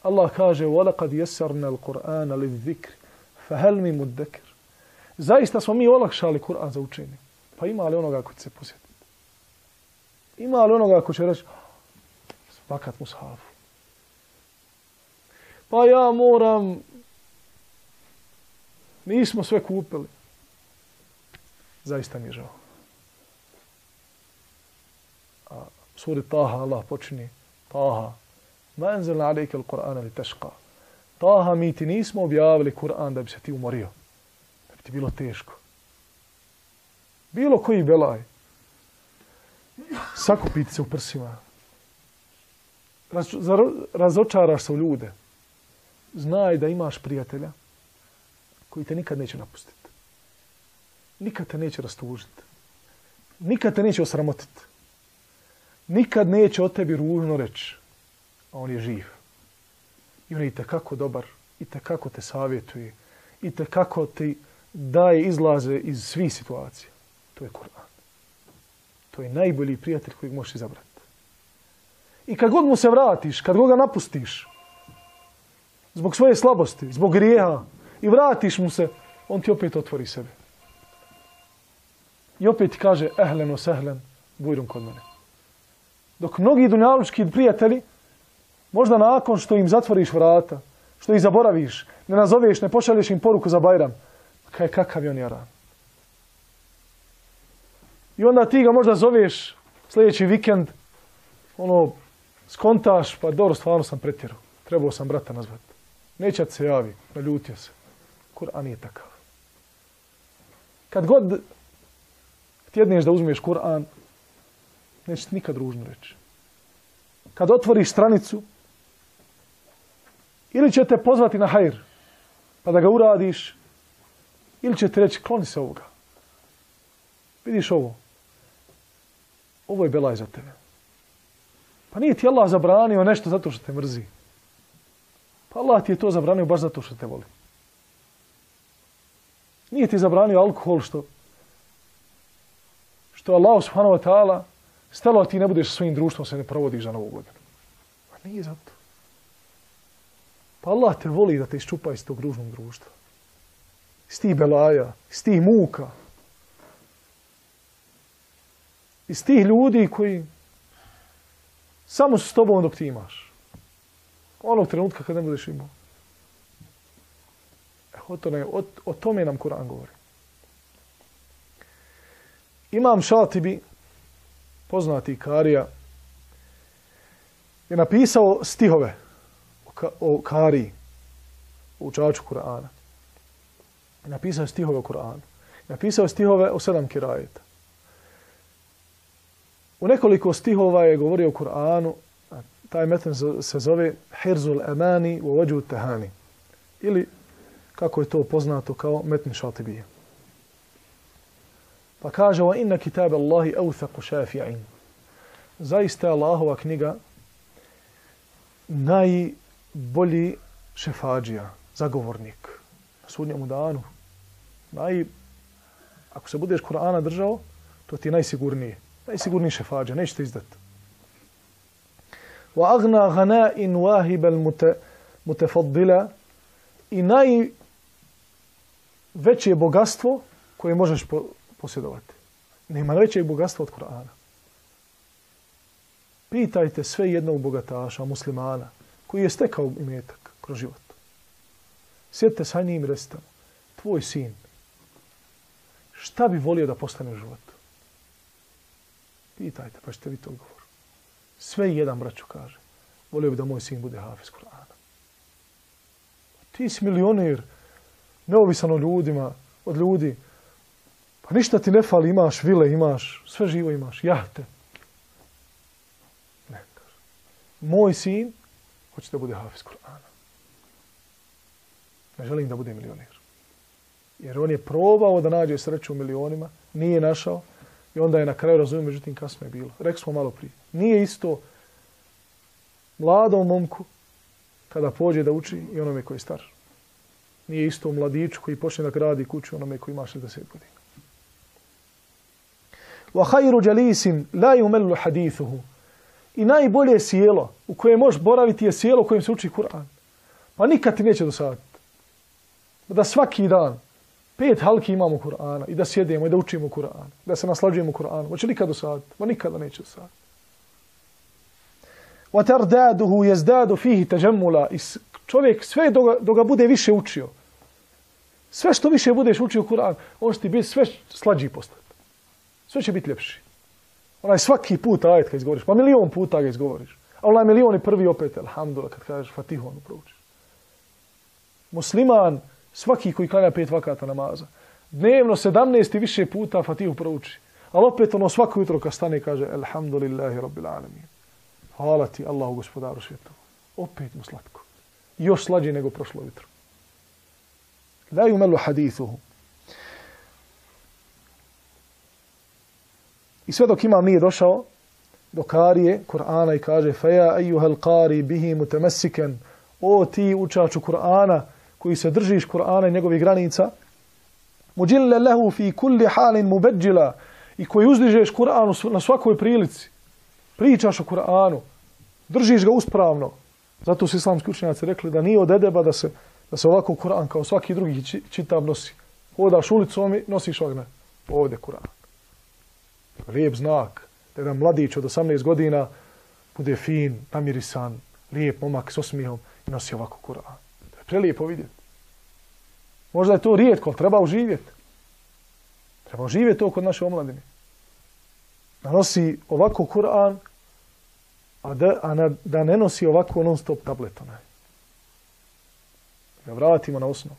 Allah kaže, vole kad jesarne il Kur'an ali Zaista smo mi olakšali Kur'an za učenje. Pa ima li onoga ko će se posjetiti? Ima li onoga ko će reći, svakat mushafu? Pa ja moram, nismo sve kupili. Zaista mi je žao. A suri Taha Allah počini, Taha, ma enzelna alejke il-Qur'ana li teška. Taha, mi ti nismo objavili Kur'an da bi se ti umorio. Ti bilo teško. Bilo koji belaj. Sakupiti se u prsima. Raz, razočaraš se u ljude znaj da imaš prijatelja koji te nikad neće napustiti. Nikad te neće rastužiti. Nikad te neće osramotiti. Nikad neće o tebi ružno reći. A on je živ. I on je i kako dobar. I kako te savjetuje. I kako ti daje izlaze iz svih situacija. To je Kur'an. To je najbolji prijatelj kojeg možeš izabrati. I kad god mu se vratiš, kad god ga napustiš, zbog svoje slabosti, zbog grijeha i vratiš mu se, on ti opet otvori sebe. I opet ti kaže, ehlen o sehlen, bujrum kod mene. Dok mnogi dunjalučki prijatelji, možda nakon što im zatvoriš vrata, što ih zaboraviš, ne nazoveš, ne pošalješ im poruku za Bajram, kaj kakav je on jaran. I onda ti ga možda zoveš sljedeći vikend, ono, skontaš, pa dobro, stvarno sam pretjerao. Trebao sam brata nazvati. Neće se javi, naljutio se. Kur'an je takav. Kad god tjedneš da uzmeš Kur'an, neće nikad ružno reći. Kad otvoriš stranicu, ili će te pozvati na hajr, pa da ga uradiš, ili će te reći, kloni se ovoga. Vidiš ovo. Ovo je belaj za tebe. Pa nije ti Allah zabranio nešto zato što te mrzi. Pa Allah ti je to zabranio baš zato što te voli. Nije ti zabranio alkohol što što Allah subhanahu wa ta'ala stalo ti ne budeš sa svojim društvom se ne provodiš za novu godinu. Pa nije zato. Pa Allah te voli da te iščupa iz tog ružnog društva. Iz tih belaja, iz tih muka. Iz tih ljudi koji samo su s tobom dok ti imaš. Onog trenutka kad ne budeš imao. E, o, tome, o, o tome nam Kur'an govori. Imam Šatibi, poznati Karija, je napisao stihove o, ka, o Kariji, o učaču Kur'ana. Napisao stihove u Kur'anu. Napisao stihove u sedam kirajeta. U nekoliko stihova je govorio o Kur'anu, taj metan se zove Hirzul Amani u Ođu Tehani. Ili, kako je to poznato kao metni šatibije. Pa kaže, wa inna kitab Allahi awthaqu šafi'in. Zaista je Allahova knjiga najbolji šefađija, zagovornik sudnjemu danu. Naj, ako se budeš Kur'ana držao, to ti je najsigurniji. Najsigurniji šefađija, nećete izdati wa agna ghana'in wahibal mutafaddila i naj veće bogatstvo koje možeš posjedovati. Nema većeg bogatstva od Kur'ana. Pitajte sve jednog bogataša, muslimana, koji je stekao imetak kroz život. Sjedite sa njim i recite tvoj sin, šta bi volio da postane u životu? Pitajte, pa ćete vi to odgovor. Sve jedan braću kaže. Volio bi da moj sin bude hafiz Kur'ana. Ti si milionir, neovisan od ljudima, od ljudi. Pa ništa ti ne fali, imaš vile, imaš, sve živo imaš, jahte. Ne, kaže. Moj sin hoće da bude hafiz Kur'ana. Ne želim da bude milionir. Jer on je probao da nađe sreću u milionima, nije našao i onda je na kraju razumio, međutim kasno je bilo. Rekli smo malo prije. Nije isto mladom momku kada pođe da uči i onome koji je star. Nije isto mladiću koji počne da gradi kuću onome koji ima 60 godina. Wa جَلِيسٍ jalisin la حَدِيثُهُ. I najbolje sjelo u kojem možeš boraviti je sjelo u kojem se uči Kur'an. Pa nikad ti neće dosaditi. Da svaki dan pet halki imamo Kur'ana i da sjedemo i da učimo Kur'an, da se naslađujemo Kur'anu. Hoće li kad dosaditi? Ma nikada neće dosaditi. Wa tardaduhu yazdadu fihi tajammula. Čovjek sve do ga, do ga bude više učio. Sve što više budeš učio Kur'an, on će ti biti sve slađi postati. Sve će biti ljepši. Onaj svaki put ajet kad izgovoriš, pa milion puta ga izgovoriš. A onaj milion i prvi opet, alhamdulillah, kad kažeš Fatihu, onu proučiš. Musliman, svaki koji klanja pet vakata namaza, dnevno 17 i više puta Fatihu prouči. Ali opet ono svako jutro kad stane kaže Alhamdulillahi Rabbil Alamin. Hvala ti Allahu gospodaru svjetova. Opet mu slatko. Još slađe nego prošlo jutro. La yumelu hadithuhu. I sve dok imam nije došao do karije Kur'ana i kaže Feja ejuhel kari bihi mutemesiken O ti učaču Kur'ana koji se držiš Kur'ana i njegovih granica Muđille lehu fi kulli halin mubeđila i koji uzdižeš Kur'anu na svakoj prilici. Pričaš o Kur'anu. Držiš ga uspravno. Zato su islamski učenjaci rekli da nije od edeba da se, da se ovako Kur'an kao svaki drugi čitav nosi. Hodaš ulicom i nosiš ovdje. Ovdje Kur'an lijep znak da jedan mladić od 18 godina bude fin, namirisan, lijep momak s osmijehom i nosi ovako Kur'an To je prelijepo vidjeti. Možda je to rijetko, ali treba uživjeti. Treba uživjeti to kod naše omladine. Da nosi ovako Kur'an, a, da, a na, da ne nosi ovako non stop tablet. Onaj. Da vratimo na osnovu.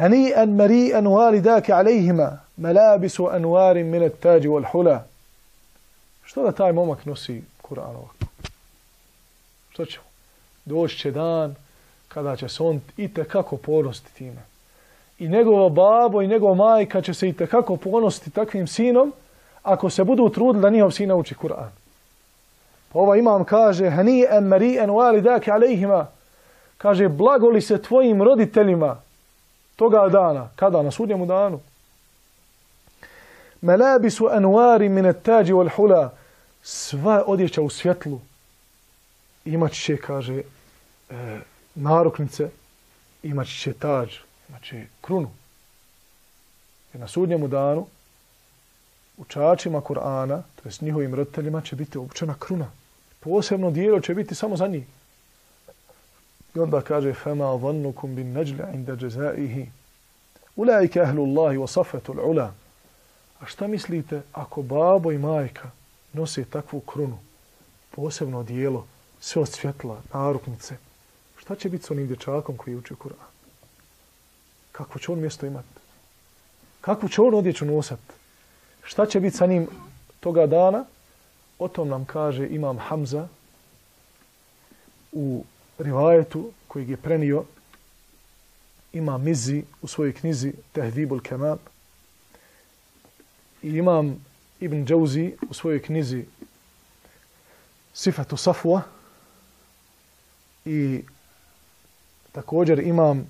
هنيئا مريئا والداك عليهما ملابس أنوار من التاج والحلى Što da taj momak nosi Kur'an ovako? Što će? Doći će dan kada će se on i tekako ponositi time. I njegova babo i njegova majka će se i tekako ponositi takvim sinom ako se budu trudili da njihov sin nauči Kur'an. Pa ova imam kaže Hani'en mari'en walidake alejhima kaže blagoli se tvojim roditeljima toga dana, kada na sudnjemu danu. Melabisu anuari min tađi wal hula, sva odjeća u svjetlu, imat će, kaže, e, naruknice, imat će tađ, imat će krunu. Jer na sudnjemu danu, učačima Kur'ana, to je s njihovim roditeljima, će biti obučena kruna. Posebno dijelo će biti samo za njih. I onda kaže fema ظَنُّكُمْ bin najla inda jazaihi. Ulaika ahlullahi wa safatu ula. A šta mislite ako babo i majka nose takvu krunu, posebno dijelo, sve od svjetla, naruknice, šta će biti s onim dječakom koji uči Kur'an? Kako će on mjesto imati? Kako će on odjeću nosat? Šta će biti sa njim toga dana? O tom nam kaže imam Hamza u rivajetu koji je prenio ima Mizi u svojoj knjizi Tehdibul Kemal i imam Ibn Džauzi u svojoj knjizi Sifatu Safwa i također imam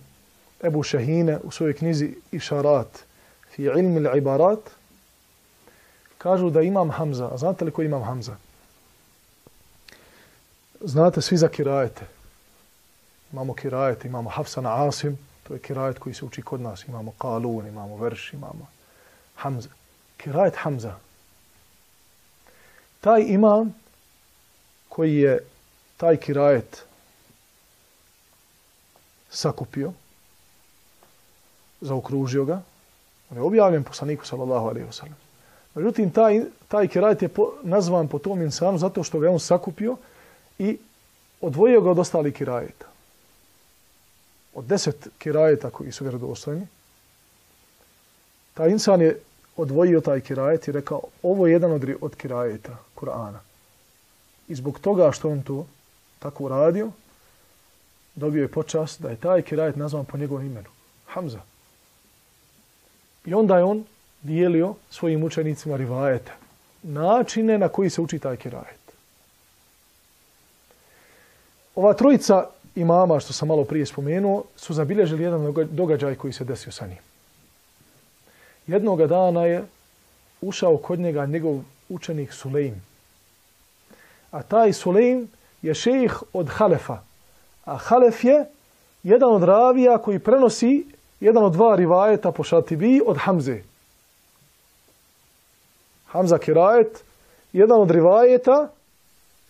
Ebu Šahine u svojoj knjizi Išarat fi ilmi l'ibarat kažu da imam Hamza. A znate li ko imam Hamza? Znate svi za kirajete imamo kirajete, imamo Hafsana Asim, to je kirajet koji se uči kod nas, imamo Kalun, imamo Verš, imamo Hamza. Kirajet Hamza. Taj imam koji je taj kirajet sakupio, zaokružio ga, on je objavljen poslaniku sallallahu alaihi wasallam. Međutim, taj, taj kirajet je po, nazvan po tom insanu zato što ga je on sakupio i odvojio ga od ostalih kirajeta od deset kirajeta koji su vjerodostojni, taj insan je odvojio taj kirajet i rekao ovo je jedan od, od kirajeta Kur'ana. I zbog toga što on to tako uradio, dobio je počast da je taj kirajet nazvan po njegovom imenu. Hamza. I onda je on dijelio svojim učenicima rivajete. Načine na koji se uči taj kirajet. Ova trojica imama, što sam malo prije spomenuo, su zabilježili jedan događaj koji se desio sa njim. Jednoga dana je ušao kod njega njegov učenik Sulejm. A taj Sulejm je šejih od Halefa. A Halef je jedan od ravija koji prenosi jedan od dva rivajeta po šatibi od Hamze. Hamza Kirajet, jedan od rivajeta,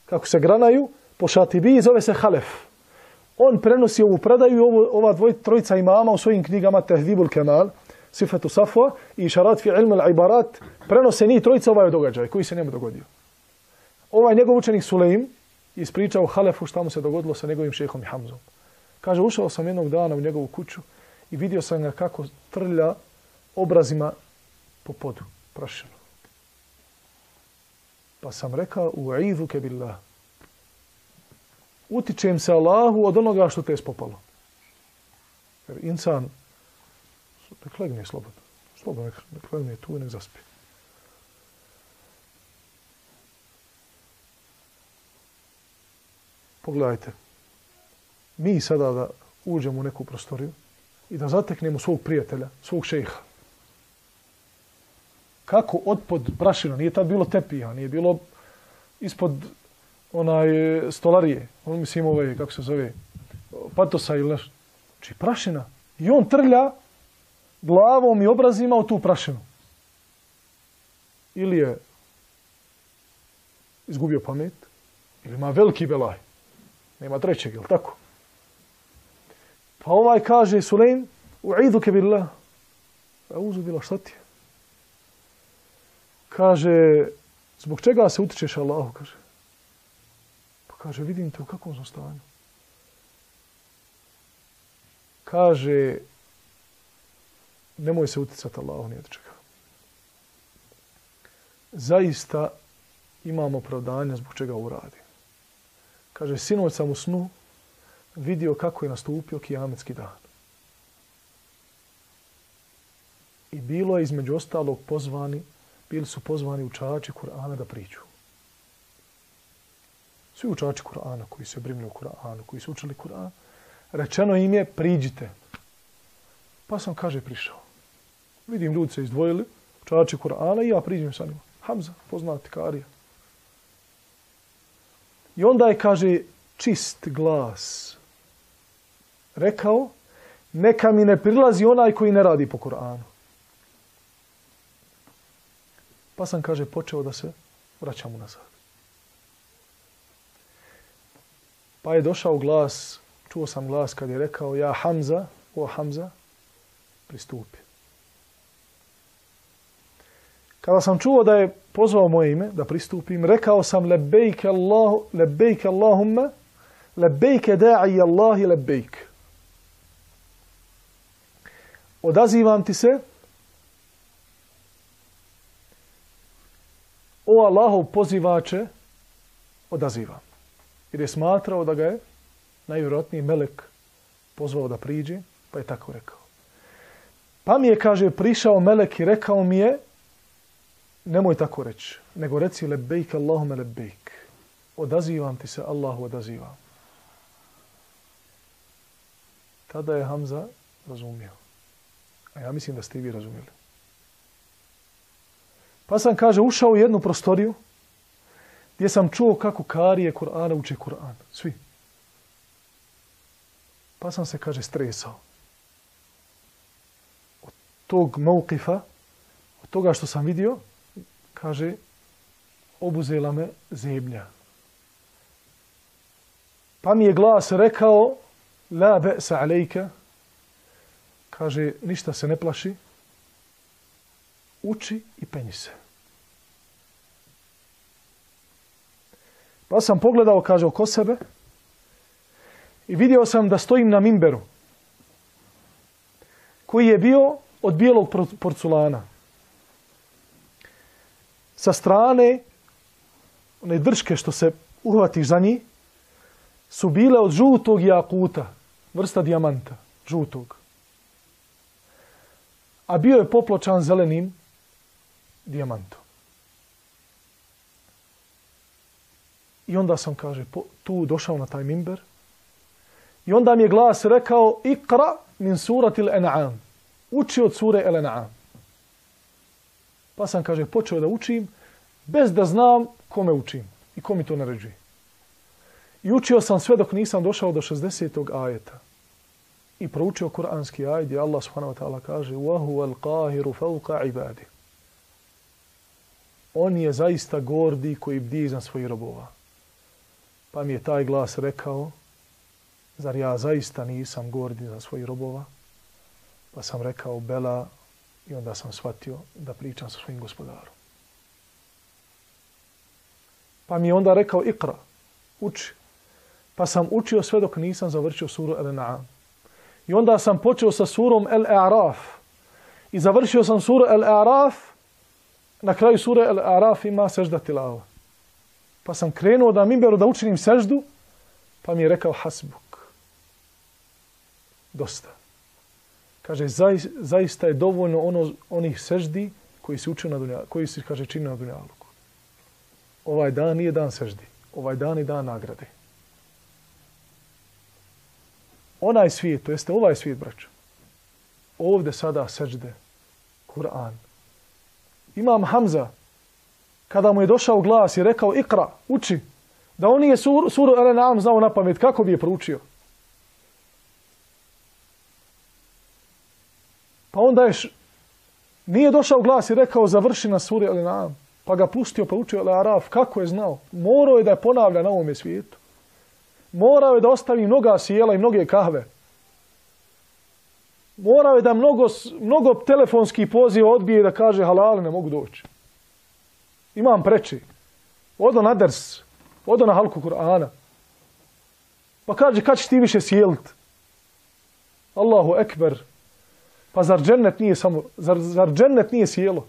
kako se granaju, po šatibi zove se Halef. On prenosi ovu predaju i ovo, ova dvoj, trojica imama u svojim knjigama Tehdibul Kemal, Sifatu Safwa i Šarat fi ilm al-ibarat prenose ni trojica ovaj događaj koji se njemu dogodio. Ovaj njegov učenik Sulejm ispričao Halefu šta mu se dogodilo sa njegovim šehom i Hamzom. Kaže, ušao sam jednog dana u njegovu kuću i vidio sam ga kako trlja obrazima po podu, prašeno. Pa sam rekao, u idu kebillah, utičem se Allahu od onoga što te je spopalo. Jer insan, nek legne slobodno. Slobodno, nek, nek legne tu i nek zaspi. Pogledajte. Mi sada da uđemo u neku prostoriju i da zateknemo svog prijatelja, svog šeha. Kako otpod prašina, nije tad bilo tepija, nije bilo ispod onaj e, stolarije, on mislim ovaj, kako se zove, patosa ili nešto. Znači prašina. I on trlja glavom i obrazima u tu prašinu. Ili je izgubio pamet, ili ima veliki belaj. Nema trećeg, je tako? Pa ovaj kaže Sulejn, u idu ke billah. A uzu bila šta ti je? Kaže, zbog čega se utičeš Allahu, kaže. Pa kaže, vidim te u kakvom sam stanju. Kaže, nemoj se uticati Allahu, nije čega. Zaista imamo opravdanja zbog čega uradi. Kaže, sinoć sam u snu vidio kako je nastupio kijametski dan. I bilo je između ostalog pozvani, bili su pozvani učači Kur'ana da priču. Svi učači Kur'ana koji se brimili u Kur'anu, koji su učili Kur'an, rečeno im je priđite. Pa sam, kaže, prišao. Vidim, ljudi se izdvojili, učači Kur'ana i ja priđem sa njima. Hamza, poznati Karija. I onda je, kaže, čist glas rekao, neka mi ne prilazi onaj koji ne radi po Kur'anu. Pa sam, kaže, počeo da se vraćam u nazad. Pa je došao glas, čuo sam glas kad je rekao, ja Hamza, o Hamza, pristupi. Kada sam čuo da je pozvao moje ime da pristupim, rekao sam lebejke Allahu, lebejke Allahumma, lebejke da'i Allahi lebejke. Odazivam ti se, o Allahov pozivače, odazivam. Jer je smatrao da ga je najvjerojatniji melek pozvao da priđe, pa je tako rekao. Pa mi je, kaže, prišao melek i rekao mi je, nemoj tako reći, nego reci lebejk Allahume lebejk. Odazivam ti se, Allahu odazivam. Tada je Hamza razumio. A ja mislim da ste i vi razumijeli. Pa sam, kaže, ušao u jednu prostoriju gdje sam čuo kako karije Kur'ana uče Kur'an. Svi. Pa sam se, kaže, stresao. Od tog maukifa, od toga što sam vidio, kaže, obuzela me zemlja. Pa mi je glas rekao, la be'sa alejka, kaže, ništa se ne plaši, uči i penji se. Pa sam pogledao, kaže, oko sebe i vidio sam da stojim na mimberu. koji je bio od bijelog porculana. Sa strane, one drške što se uhvatiš za njih, su bile od žutog jakuta, vrsta dijamanta, žutog. A bio je popločan zelenim dijamantom. I onda sam, kaže, tu došao na taj mimber. I onda mi je glas rekao, ikra min surati l'en'am. Uči od sure l'en'am. Pa sam, kaže, počeo da učim, bez da znam kome učim i ko mi to naređuje. I učio sam sve dok nisam došao do 60. ajeta. I proučio kuranski ajet gdje Allah subhanahu wa ta'ala kaže وَهُوَ الْقَاهِرُ فَوْقَ عِبَادِ On je zaista gordi koji bdi iznad svojih robova. Pa mi je taj glas rekao, zar ja zaista nisam gordi za svojih robova? Pa sam rekao, Bela, i onda sam shvatio da pričam sa svojim gospodarom. Pa mi je onda rekao, ikra, uči. Pa sam učio sve dok nisam završio suru El-Na'am. I onda sam počeo sa surom El-A'raf. I završio sam suru El-A'raf. Na kraju sure El-A'raf ima sežda tilava. Pa sam krenuo da mimberu da učinim seždu. Pa mi je rekao hasbuk. Dosta. Kaže, zaista je dovoljno ono, onih seždi koji se uče na dunjalu, koji se, kaže, čini na dunjaluku. Ovaj dan nije dan seždi. Ovaj dan je dan nagrade onaj svijet, to jeste ovaj svijet, braćo, ovde sada sežde, Kur'an. Imam Hamza, kada mu je došao glas i rekao, ikra, uči, da on nije sur, suru Al-An'am znao na pamet, kako bi je proučio? Pa onda je, nije došao glas i rekao, završi na suri ali nam. pa ga pustio, pa učio Araf. kako je znao? Morao je da je ponavlja na ovome svijetu morao je da ostavi mnoga sjela i mnoge kahve. Morao je da mnogo, mnogo telefonski poziv odbije da kaže halal, ne mogu doći. Imam preči. Odo na ders. Odo na halku Kur'ana. Pa kaže, kad ćeš ti više sjelit? Allahu ekber. Pa zar džennet nije samo, zar, zar džennet nije sjelo?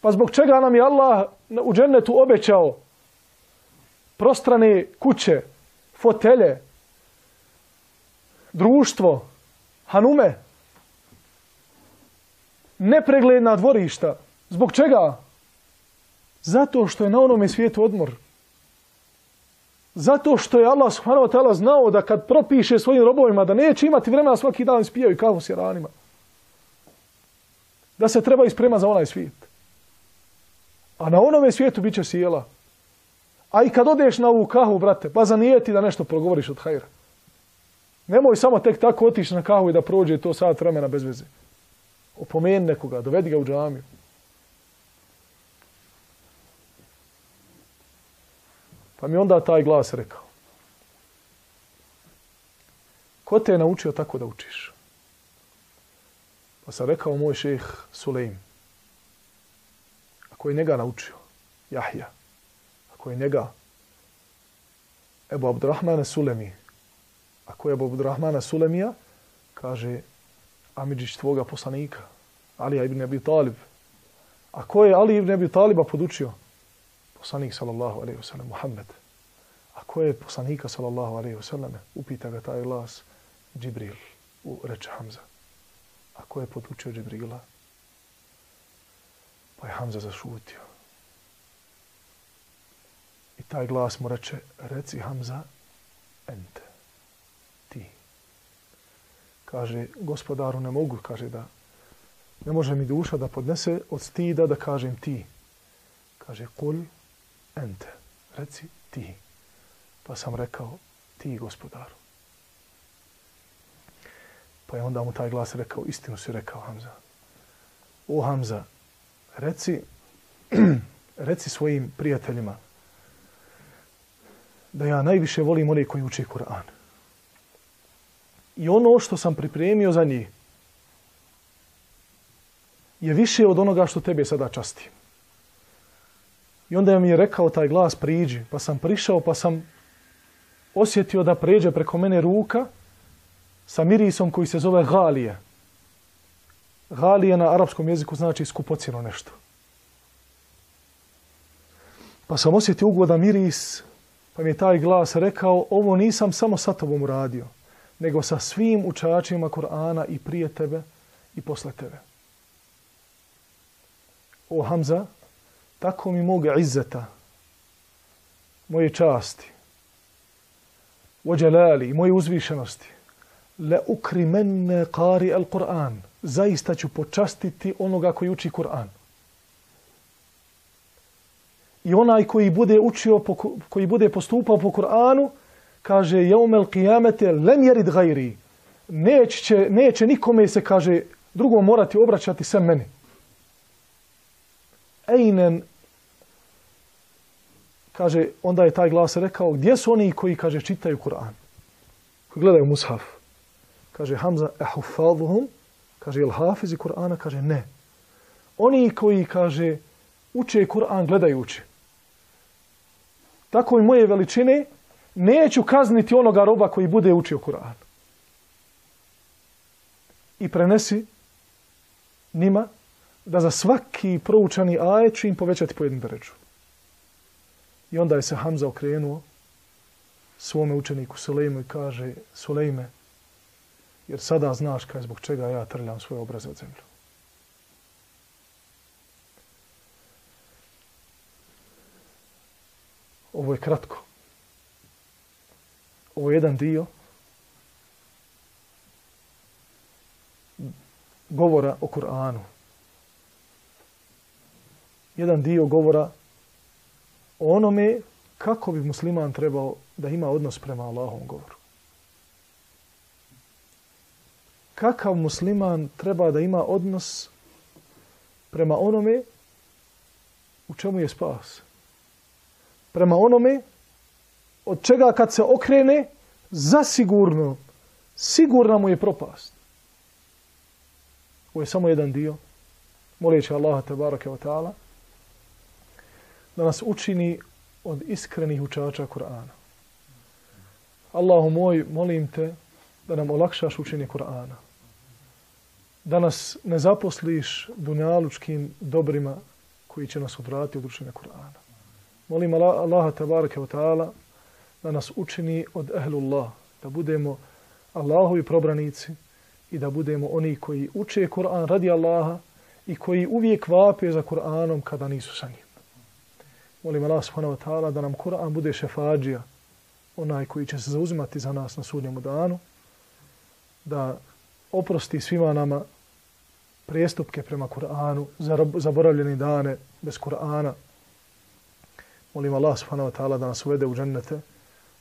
Pa zbog čega nam je Allah u džennetu obećao prostrane kuće, fotelje, društvo, hanume, nepregledna dvorišta. Zbog čega? Zato što je na onome svijetu odmor. Zato što je Allah subhanahu wa ta'ala znao da kad propiše svojim robovima da neće imati vremena svaki dan ispijaju kafu s jeranima. Da se treba isprema za onaj svijet. A na onome svijetu bit će sjela. A i kad odeš na ovu kahu, brate, pa zanijeti da nešto progovoriš od hajra. Nemoj samo tek tako otići na kahu i da prođe to sat vremena bez veze. Opomeni nekoga, dovedi ga u džamiju. Pa mi onda taj glas rekao. Ko te je naučio tako da učiš? Pa sam rekao moj šejh Sulejm. A je njega naučio? Jahja je njega Ebu Abdurrahmana Sulemi. A ko je Ebu Abdurrahmana Sulemija? Kaže Amidžić tvoga poslanika. Ali ibn Abi Talib. A ko je Ali ibn Abi Taliba podučio? Poslanik sallallahu alaihi wasallam, Muhammed. A ko je poslanika sallallahu alaihi wasallam? Upita ga taj glas Džibril u reče Hamza. A ko je podučio Džibrila? Pa je Hamza zašutio. I taj glas mu reče, reci Hamza, ente, ti. Kaže, gospodaru, ne mogu, kaže da, ne može mi duša da podnese od stida da kažem ti. Kaže, kul, ente, reci ti. Pa sam rekao, ti, gospodaru. Pa je onda mu taj glas rekao, istinu si rekao, Hamza. O, Hamza, reci, reci svojim prijateljima, da ja najviše volim one koji uče Kur'an. I ono što sam pripremio za njih je više od onoga što tebe sada časti. I onda mi je rekao taj glas priđi, pa sam prišao, pa sam osjetio da pređe preko mene ruka sa mirisom koji se zove Galije. Galije na arapskom jeziku znači skupocjeno nešto. Pa sam osjetio ugoda miris, pa mi je taj glas rekao, ovo nisam samo sa tobom uradio, nego sa svim učačima Kur'ana i prije tebe i posle tebe. O Hamza, tako mi moga izzeta, moje časti, o dželali i moje uzvišenosti, le ukrimenne kari al Kur'an, zaista ću počastiti onoga koji uči Kur'an. I onaj koji bude učio, po, koji bude postupao po Kur'anu, kaže, jeumel qiyamete lem jerid gajri. Neće, neće nikome se, kaže, drugom morati obraćati sem meni. Ejnen, kaže, onda je taj glas rekao, gdje su oni koji, kaže, čitaju Kur'an? Koji gledaju mushaf? Kaže, Hamza, ehufadhuhum, kaže, jel hafizi Kur'ana? Kaže, ne. Oni koji, kaže, uče Kur'an gledajući. Tako i moje veličine, neću kazniti onoga roba koji bude učio Kur'an. I prenesi nima da za svaki proučani ajet ću im povećati po jednu deređu. I onda je se Hamza okrenuo svome učeniku Sulejmu i kaže Sulejme, jer sada znaš kaj zbog čega ja trljam svoje obraze od zemlju. Ovo je kratko. Ovo je jedan dio govora o Kur'anu. Jedan dio govora o onome kako bi musliman trebao da ima odnos prema Allahom govoru. Kakav musliman treba da ima odnos prema onome u čemu je spas. Prema onome od čega kad se okrene zasigurno, sigurna mu je propast. Ovo je samo jedan dio. Molijeći Allaha tabaraka wa ta'ala da nas učini od iskrenih učača Kur'ana. Allahu moj, molim te da nam olakšaš učenje Kur'ana. Da nas ne zaposliš dunjalučkim dobrima koji će nas odvratiti od učenja Kur'ana. Molim Allaha tabaraka wa ta'ala da nas učini od ehlullah, da budemo Allahovi probranici i da budemo oni koji uče Kur'an radi Allaha i koji uvijek vape za Kur'anom kada nisu sa njim. Molim Allah subhanahu wa ta'ala da nam Kur'an bude šefađija, onaj koji će se zauzimati za nas na sudnjemu danu, da oprosti svima nama prijestupke prema Kur'anu, zaboravljeni dane bez Kur'ana. Molim Allah subhanahu wa ta'ala da nas uvede u džennete,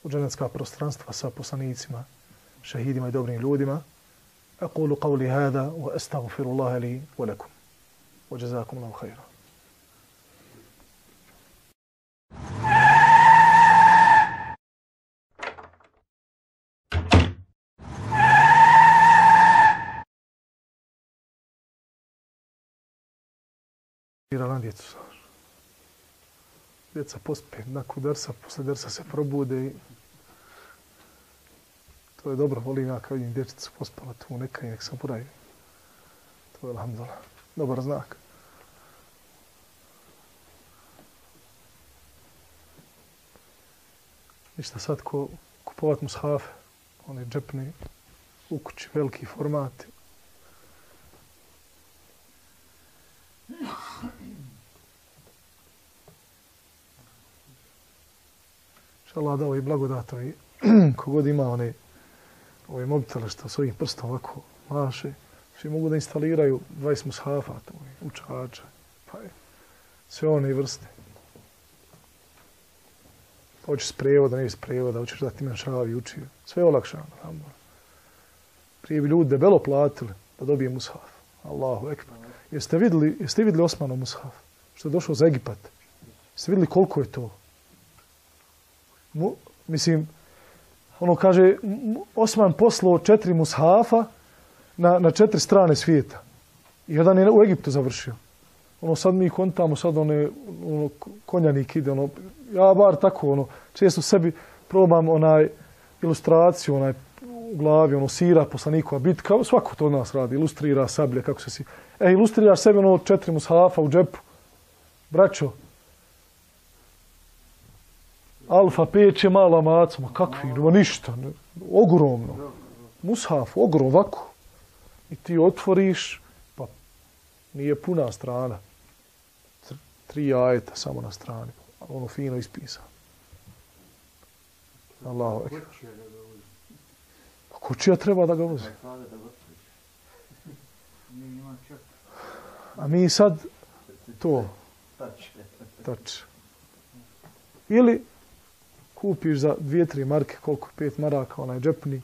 u džennetska prostranstva sa poslanicima, šehidima i dobrim ljudima. أقول قولي هذا وأستغفر الله لي ولكم وجزاكم الله خيرا Na djecu. Djeca pospe, nakon dersa, posle dersa se probude i to je dobro, volim ja kad vidim dječicu pospala tu neka i nek sam poravi. To je alhamdulillah. Dobar znak. Ništa sad ko kupovat mushafe, oni džepni, u kući, veliki format, formati. Allah dao i blagodatno i kogod ima one ove mobitele što svojim prstom ovako maše, svi mogu da instaliraju 20 mushafa, učača, pa je sve one vrste. Pa hoćeš prevoda, ne iz prevoda, hoćeš da ti menšavi uči. Sve je olakšano. Prije bi ljudi debelo platili da dobije mushaf. Allahu ekber. Jeste vidjeli, jeste vidjeli Osmanov mushaf? Što je došao za Egipat? Jeste vidjeli koliko je to? Mu, mislim, ono kaže, Osman poslao četiri mushafa na, na četiri strane svijeta. Jedan je u Egiptu završio. Ono, sad mi kontamo, sad one, ono, konjanik ide, ono, ja bar tako, ono, često sebi probam onaj ilustraciju, onaj, u glavi, ono, sira poslanikova bitka, svako to od nas radi, ilustrira sablje, kako se si... E, ilustriraš sebe ono četiri mushafa u džepu. Braćo, Alfa 5 je mala maca, ma kakvi, nema ništa, ne, ogromno. Mushaf, ogrom, ovako. I ti otvoriš, pa nije puna strana. Tri ajeta samo na strani. Ono fino ispisano. Allahu ekber. Pa kućija treba da ga vozi. A mi sad to. Tač. Ili kupiš za dvije, tri marke, koliko, pet maraka, onaj džepni,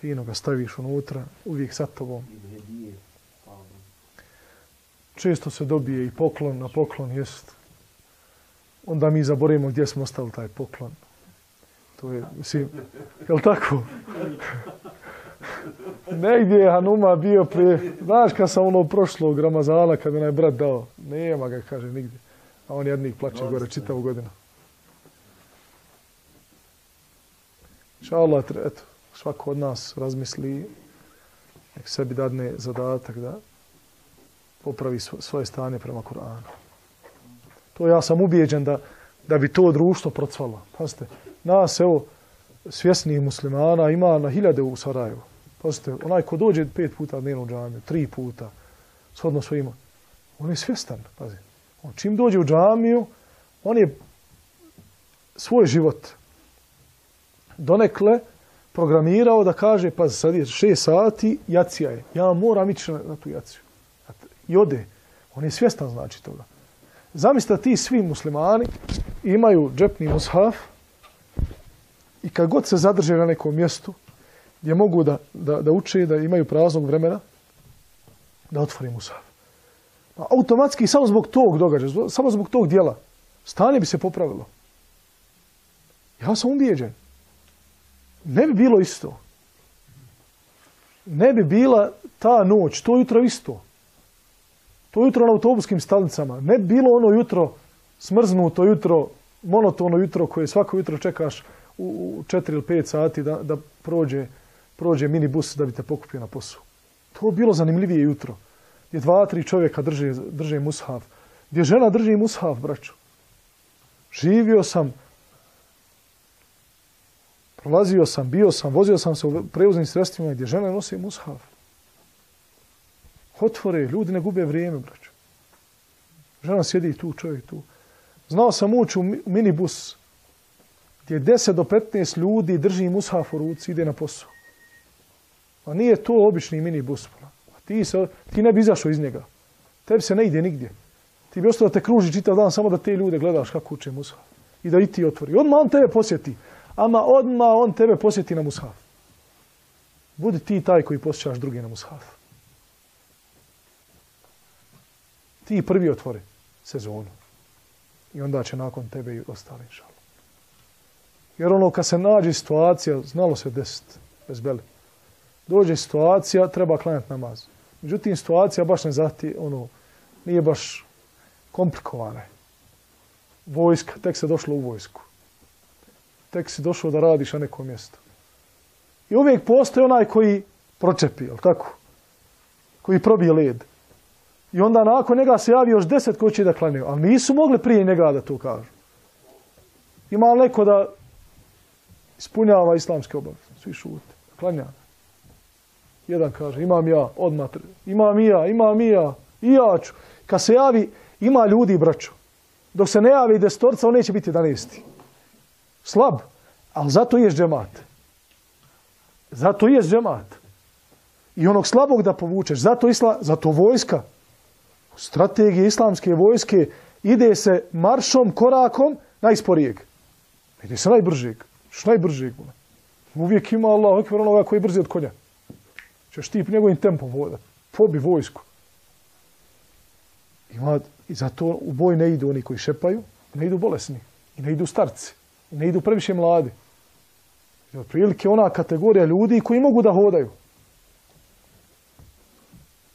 fino ga staviš unutra, uvijek sa tobom. Često se dobije i poklon na poklon, jest. Onda mi zaborimo gdje smo ostali taj poklon. To je, mislim, je li tako? Negdje je Hanuma bio prije, znaš kad sam ono prošlog Ramazana, kad mi onaj brat dao, nema ga, kaže, nigdje. A on jednik plaće gore čitavu godinu. Inša Allah, eto, svako od nas razmisli, nek sebi dadne zadatak da popravi svoje stanje prema Kur'anu. To ja sam ubijeđen da, da bi to društvo procvalo. Pazite, nas, evo, svjesnih muslimana ima na hiljade u Sarajevu. Pazite, onaj ko dođe pet puta dnevno u džamiju, tri puta, shodno svojima, on je svjestan, pazi. On čim dođe u džamiju, on je svoj život donekle programirao da kaže, pa sad je šest sati, jacija je. Ja moram ići na, na tu jaciju. I ode. On je svjestan znači toga. Zamislite ti svi muslimani imaju džepni mushaf i kad god se zadrže na nekom mjestu gdje mogu da, da, da uče, da imaju praznog vremena, da otvori mushaf. Pa automatski samo zbog tog događaja, samo zbog tog dijela, stanje bi se popravilo. Ja sam ubijeđen ne bi bilo isto. Ne bi bila ta noć, to jutro isto. To jutro na autobuskim stanicama. Ne bi bilo ono jutro smrznuto jutro, monotono jutro koje svako jutro čekaš u, 4 ili 5 sati da, da prođe, prođe minibus da bi te pokupio na poslu. To bilo zanimljivije jutro. Gdje dva, tri čovjeka drže, drže mushaf. Gdje žena drži mushaf, braću. Živio sam Prolazio sam, bio sam, vozio sam se u prevoznim sredstvima gdje žene nose mushaf. Otvore, ljudi ne gube vrijeme, braću. Žena sjedi tu, čovjek tu. Znao sam ući u minibus gdje 10 do 15 ljudi drži mushaf u ruci, ide na posao. A nije to obični minibus. A ti, se, ti ne bi izašao iz njega. Tebi se ne ide nigdje. Ti bi ostao da te kruži čitav dan samo da te ljude gledaš kako uče mushaf. I da i ti otvori. Odmah on tebe posjeti ama odma on tebe posjeti na mushaf. Budi ti taj koji posjećaš drugi na mushaf. Ti prvi otvori sezonu. I onda će nakon tebe i ostali šal. Jer ono kad se nađe situacija, znalo se deset, bez beli. Dođe situacija, treba klanjati namaz. Međutim, situacija baš ne zati, ono, nije baš komplikovana. Vojska, tek se došlo u vojsku tek si došao da radiš na nekom mjestu. I uvijek postoji onaj koji pročepi, jel tako? Koji probije led. I onda nakon njega se javi još deset koji će da klanjaju. Ali nisu mogli prije njega da to kažu. Ima li neko da ispunjava islamske obaveze? Svi šute. Klanja. Jedan kaže, imam ja, odmah. Imam i ja, imam i ja. I ja ću. Kad se javi, ima ljudi, braću. Dok se ne javi destorca, on neće biti danesti slab, ali zato je džemat. Zato je džemat. I onog slabog da povučeš, zato, isla, zato vojska, strategije islamske vojske, ide se maršom, korakom, najsporijeg. Ide se najbržeg. Što najbržeg? Uvijek ima Allah, ekvar onoga koji je brzi od konja. Češ ti njegovim tempom voda. Pobi vojsku. Ima, I zato u boj ne idu oni koji šepaju, ne idu bolesni i ne idu starci ne idu previše mladi. I otprilike ona kategorija ljudi koji mogu da hodaju.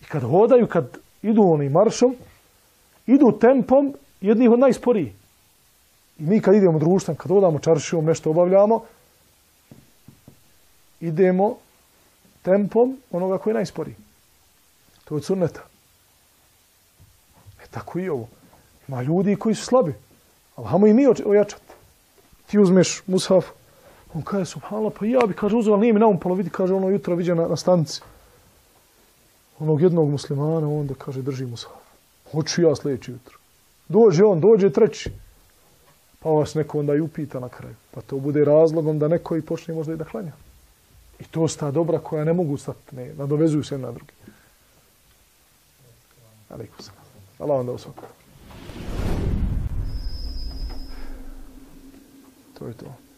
I kad hodaju, kad idu oni maršom, idu tempom jednih od najsporiji. I mi kad idemo društvom, kad odamo čaršijom, nešto obavljamo, idemo tempom onoga koji je najsporiji. To je od sunneta. E tako i ovo. Ima ljudi koji su slabi. Ali hamo i mi ojačati. Ti uzmeš mushaf, on kaže, subhanallah, pa ja bi, kaže, uzeo, ali nije mi na um vidi, kaže, ono jutro viđa na, na stanici. Onog jednog muslimana, onda kaže, drži mushaf. Hoću ja sljedeći jutro. Dođe on, dođe treći. Pa vas neko onda i upita na kraju. Pa to bude razlogom da neko i počne možda i da klanja. I to sta dobra koja ne mogu stati, ne, nadovezuju se na drugi. Aleikum salam. Allah vam da usvaka. To je to.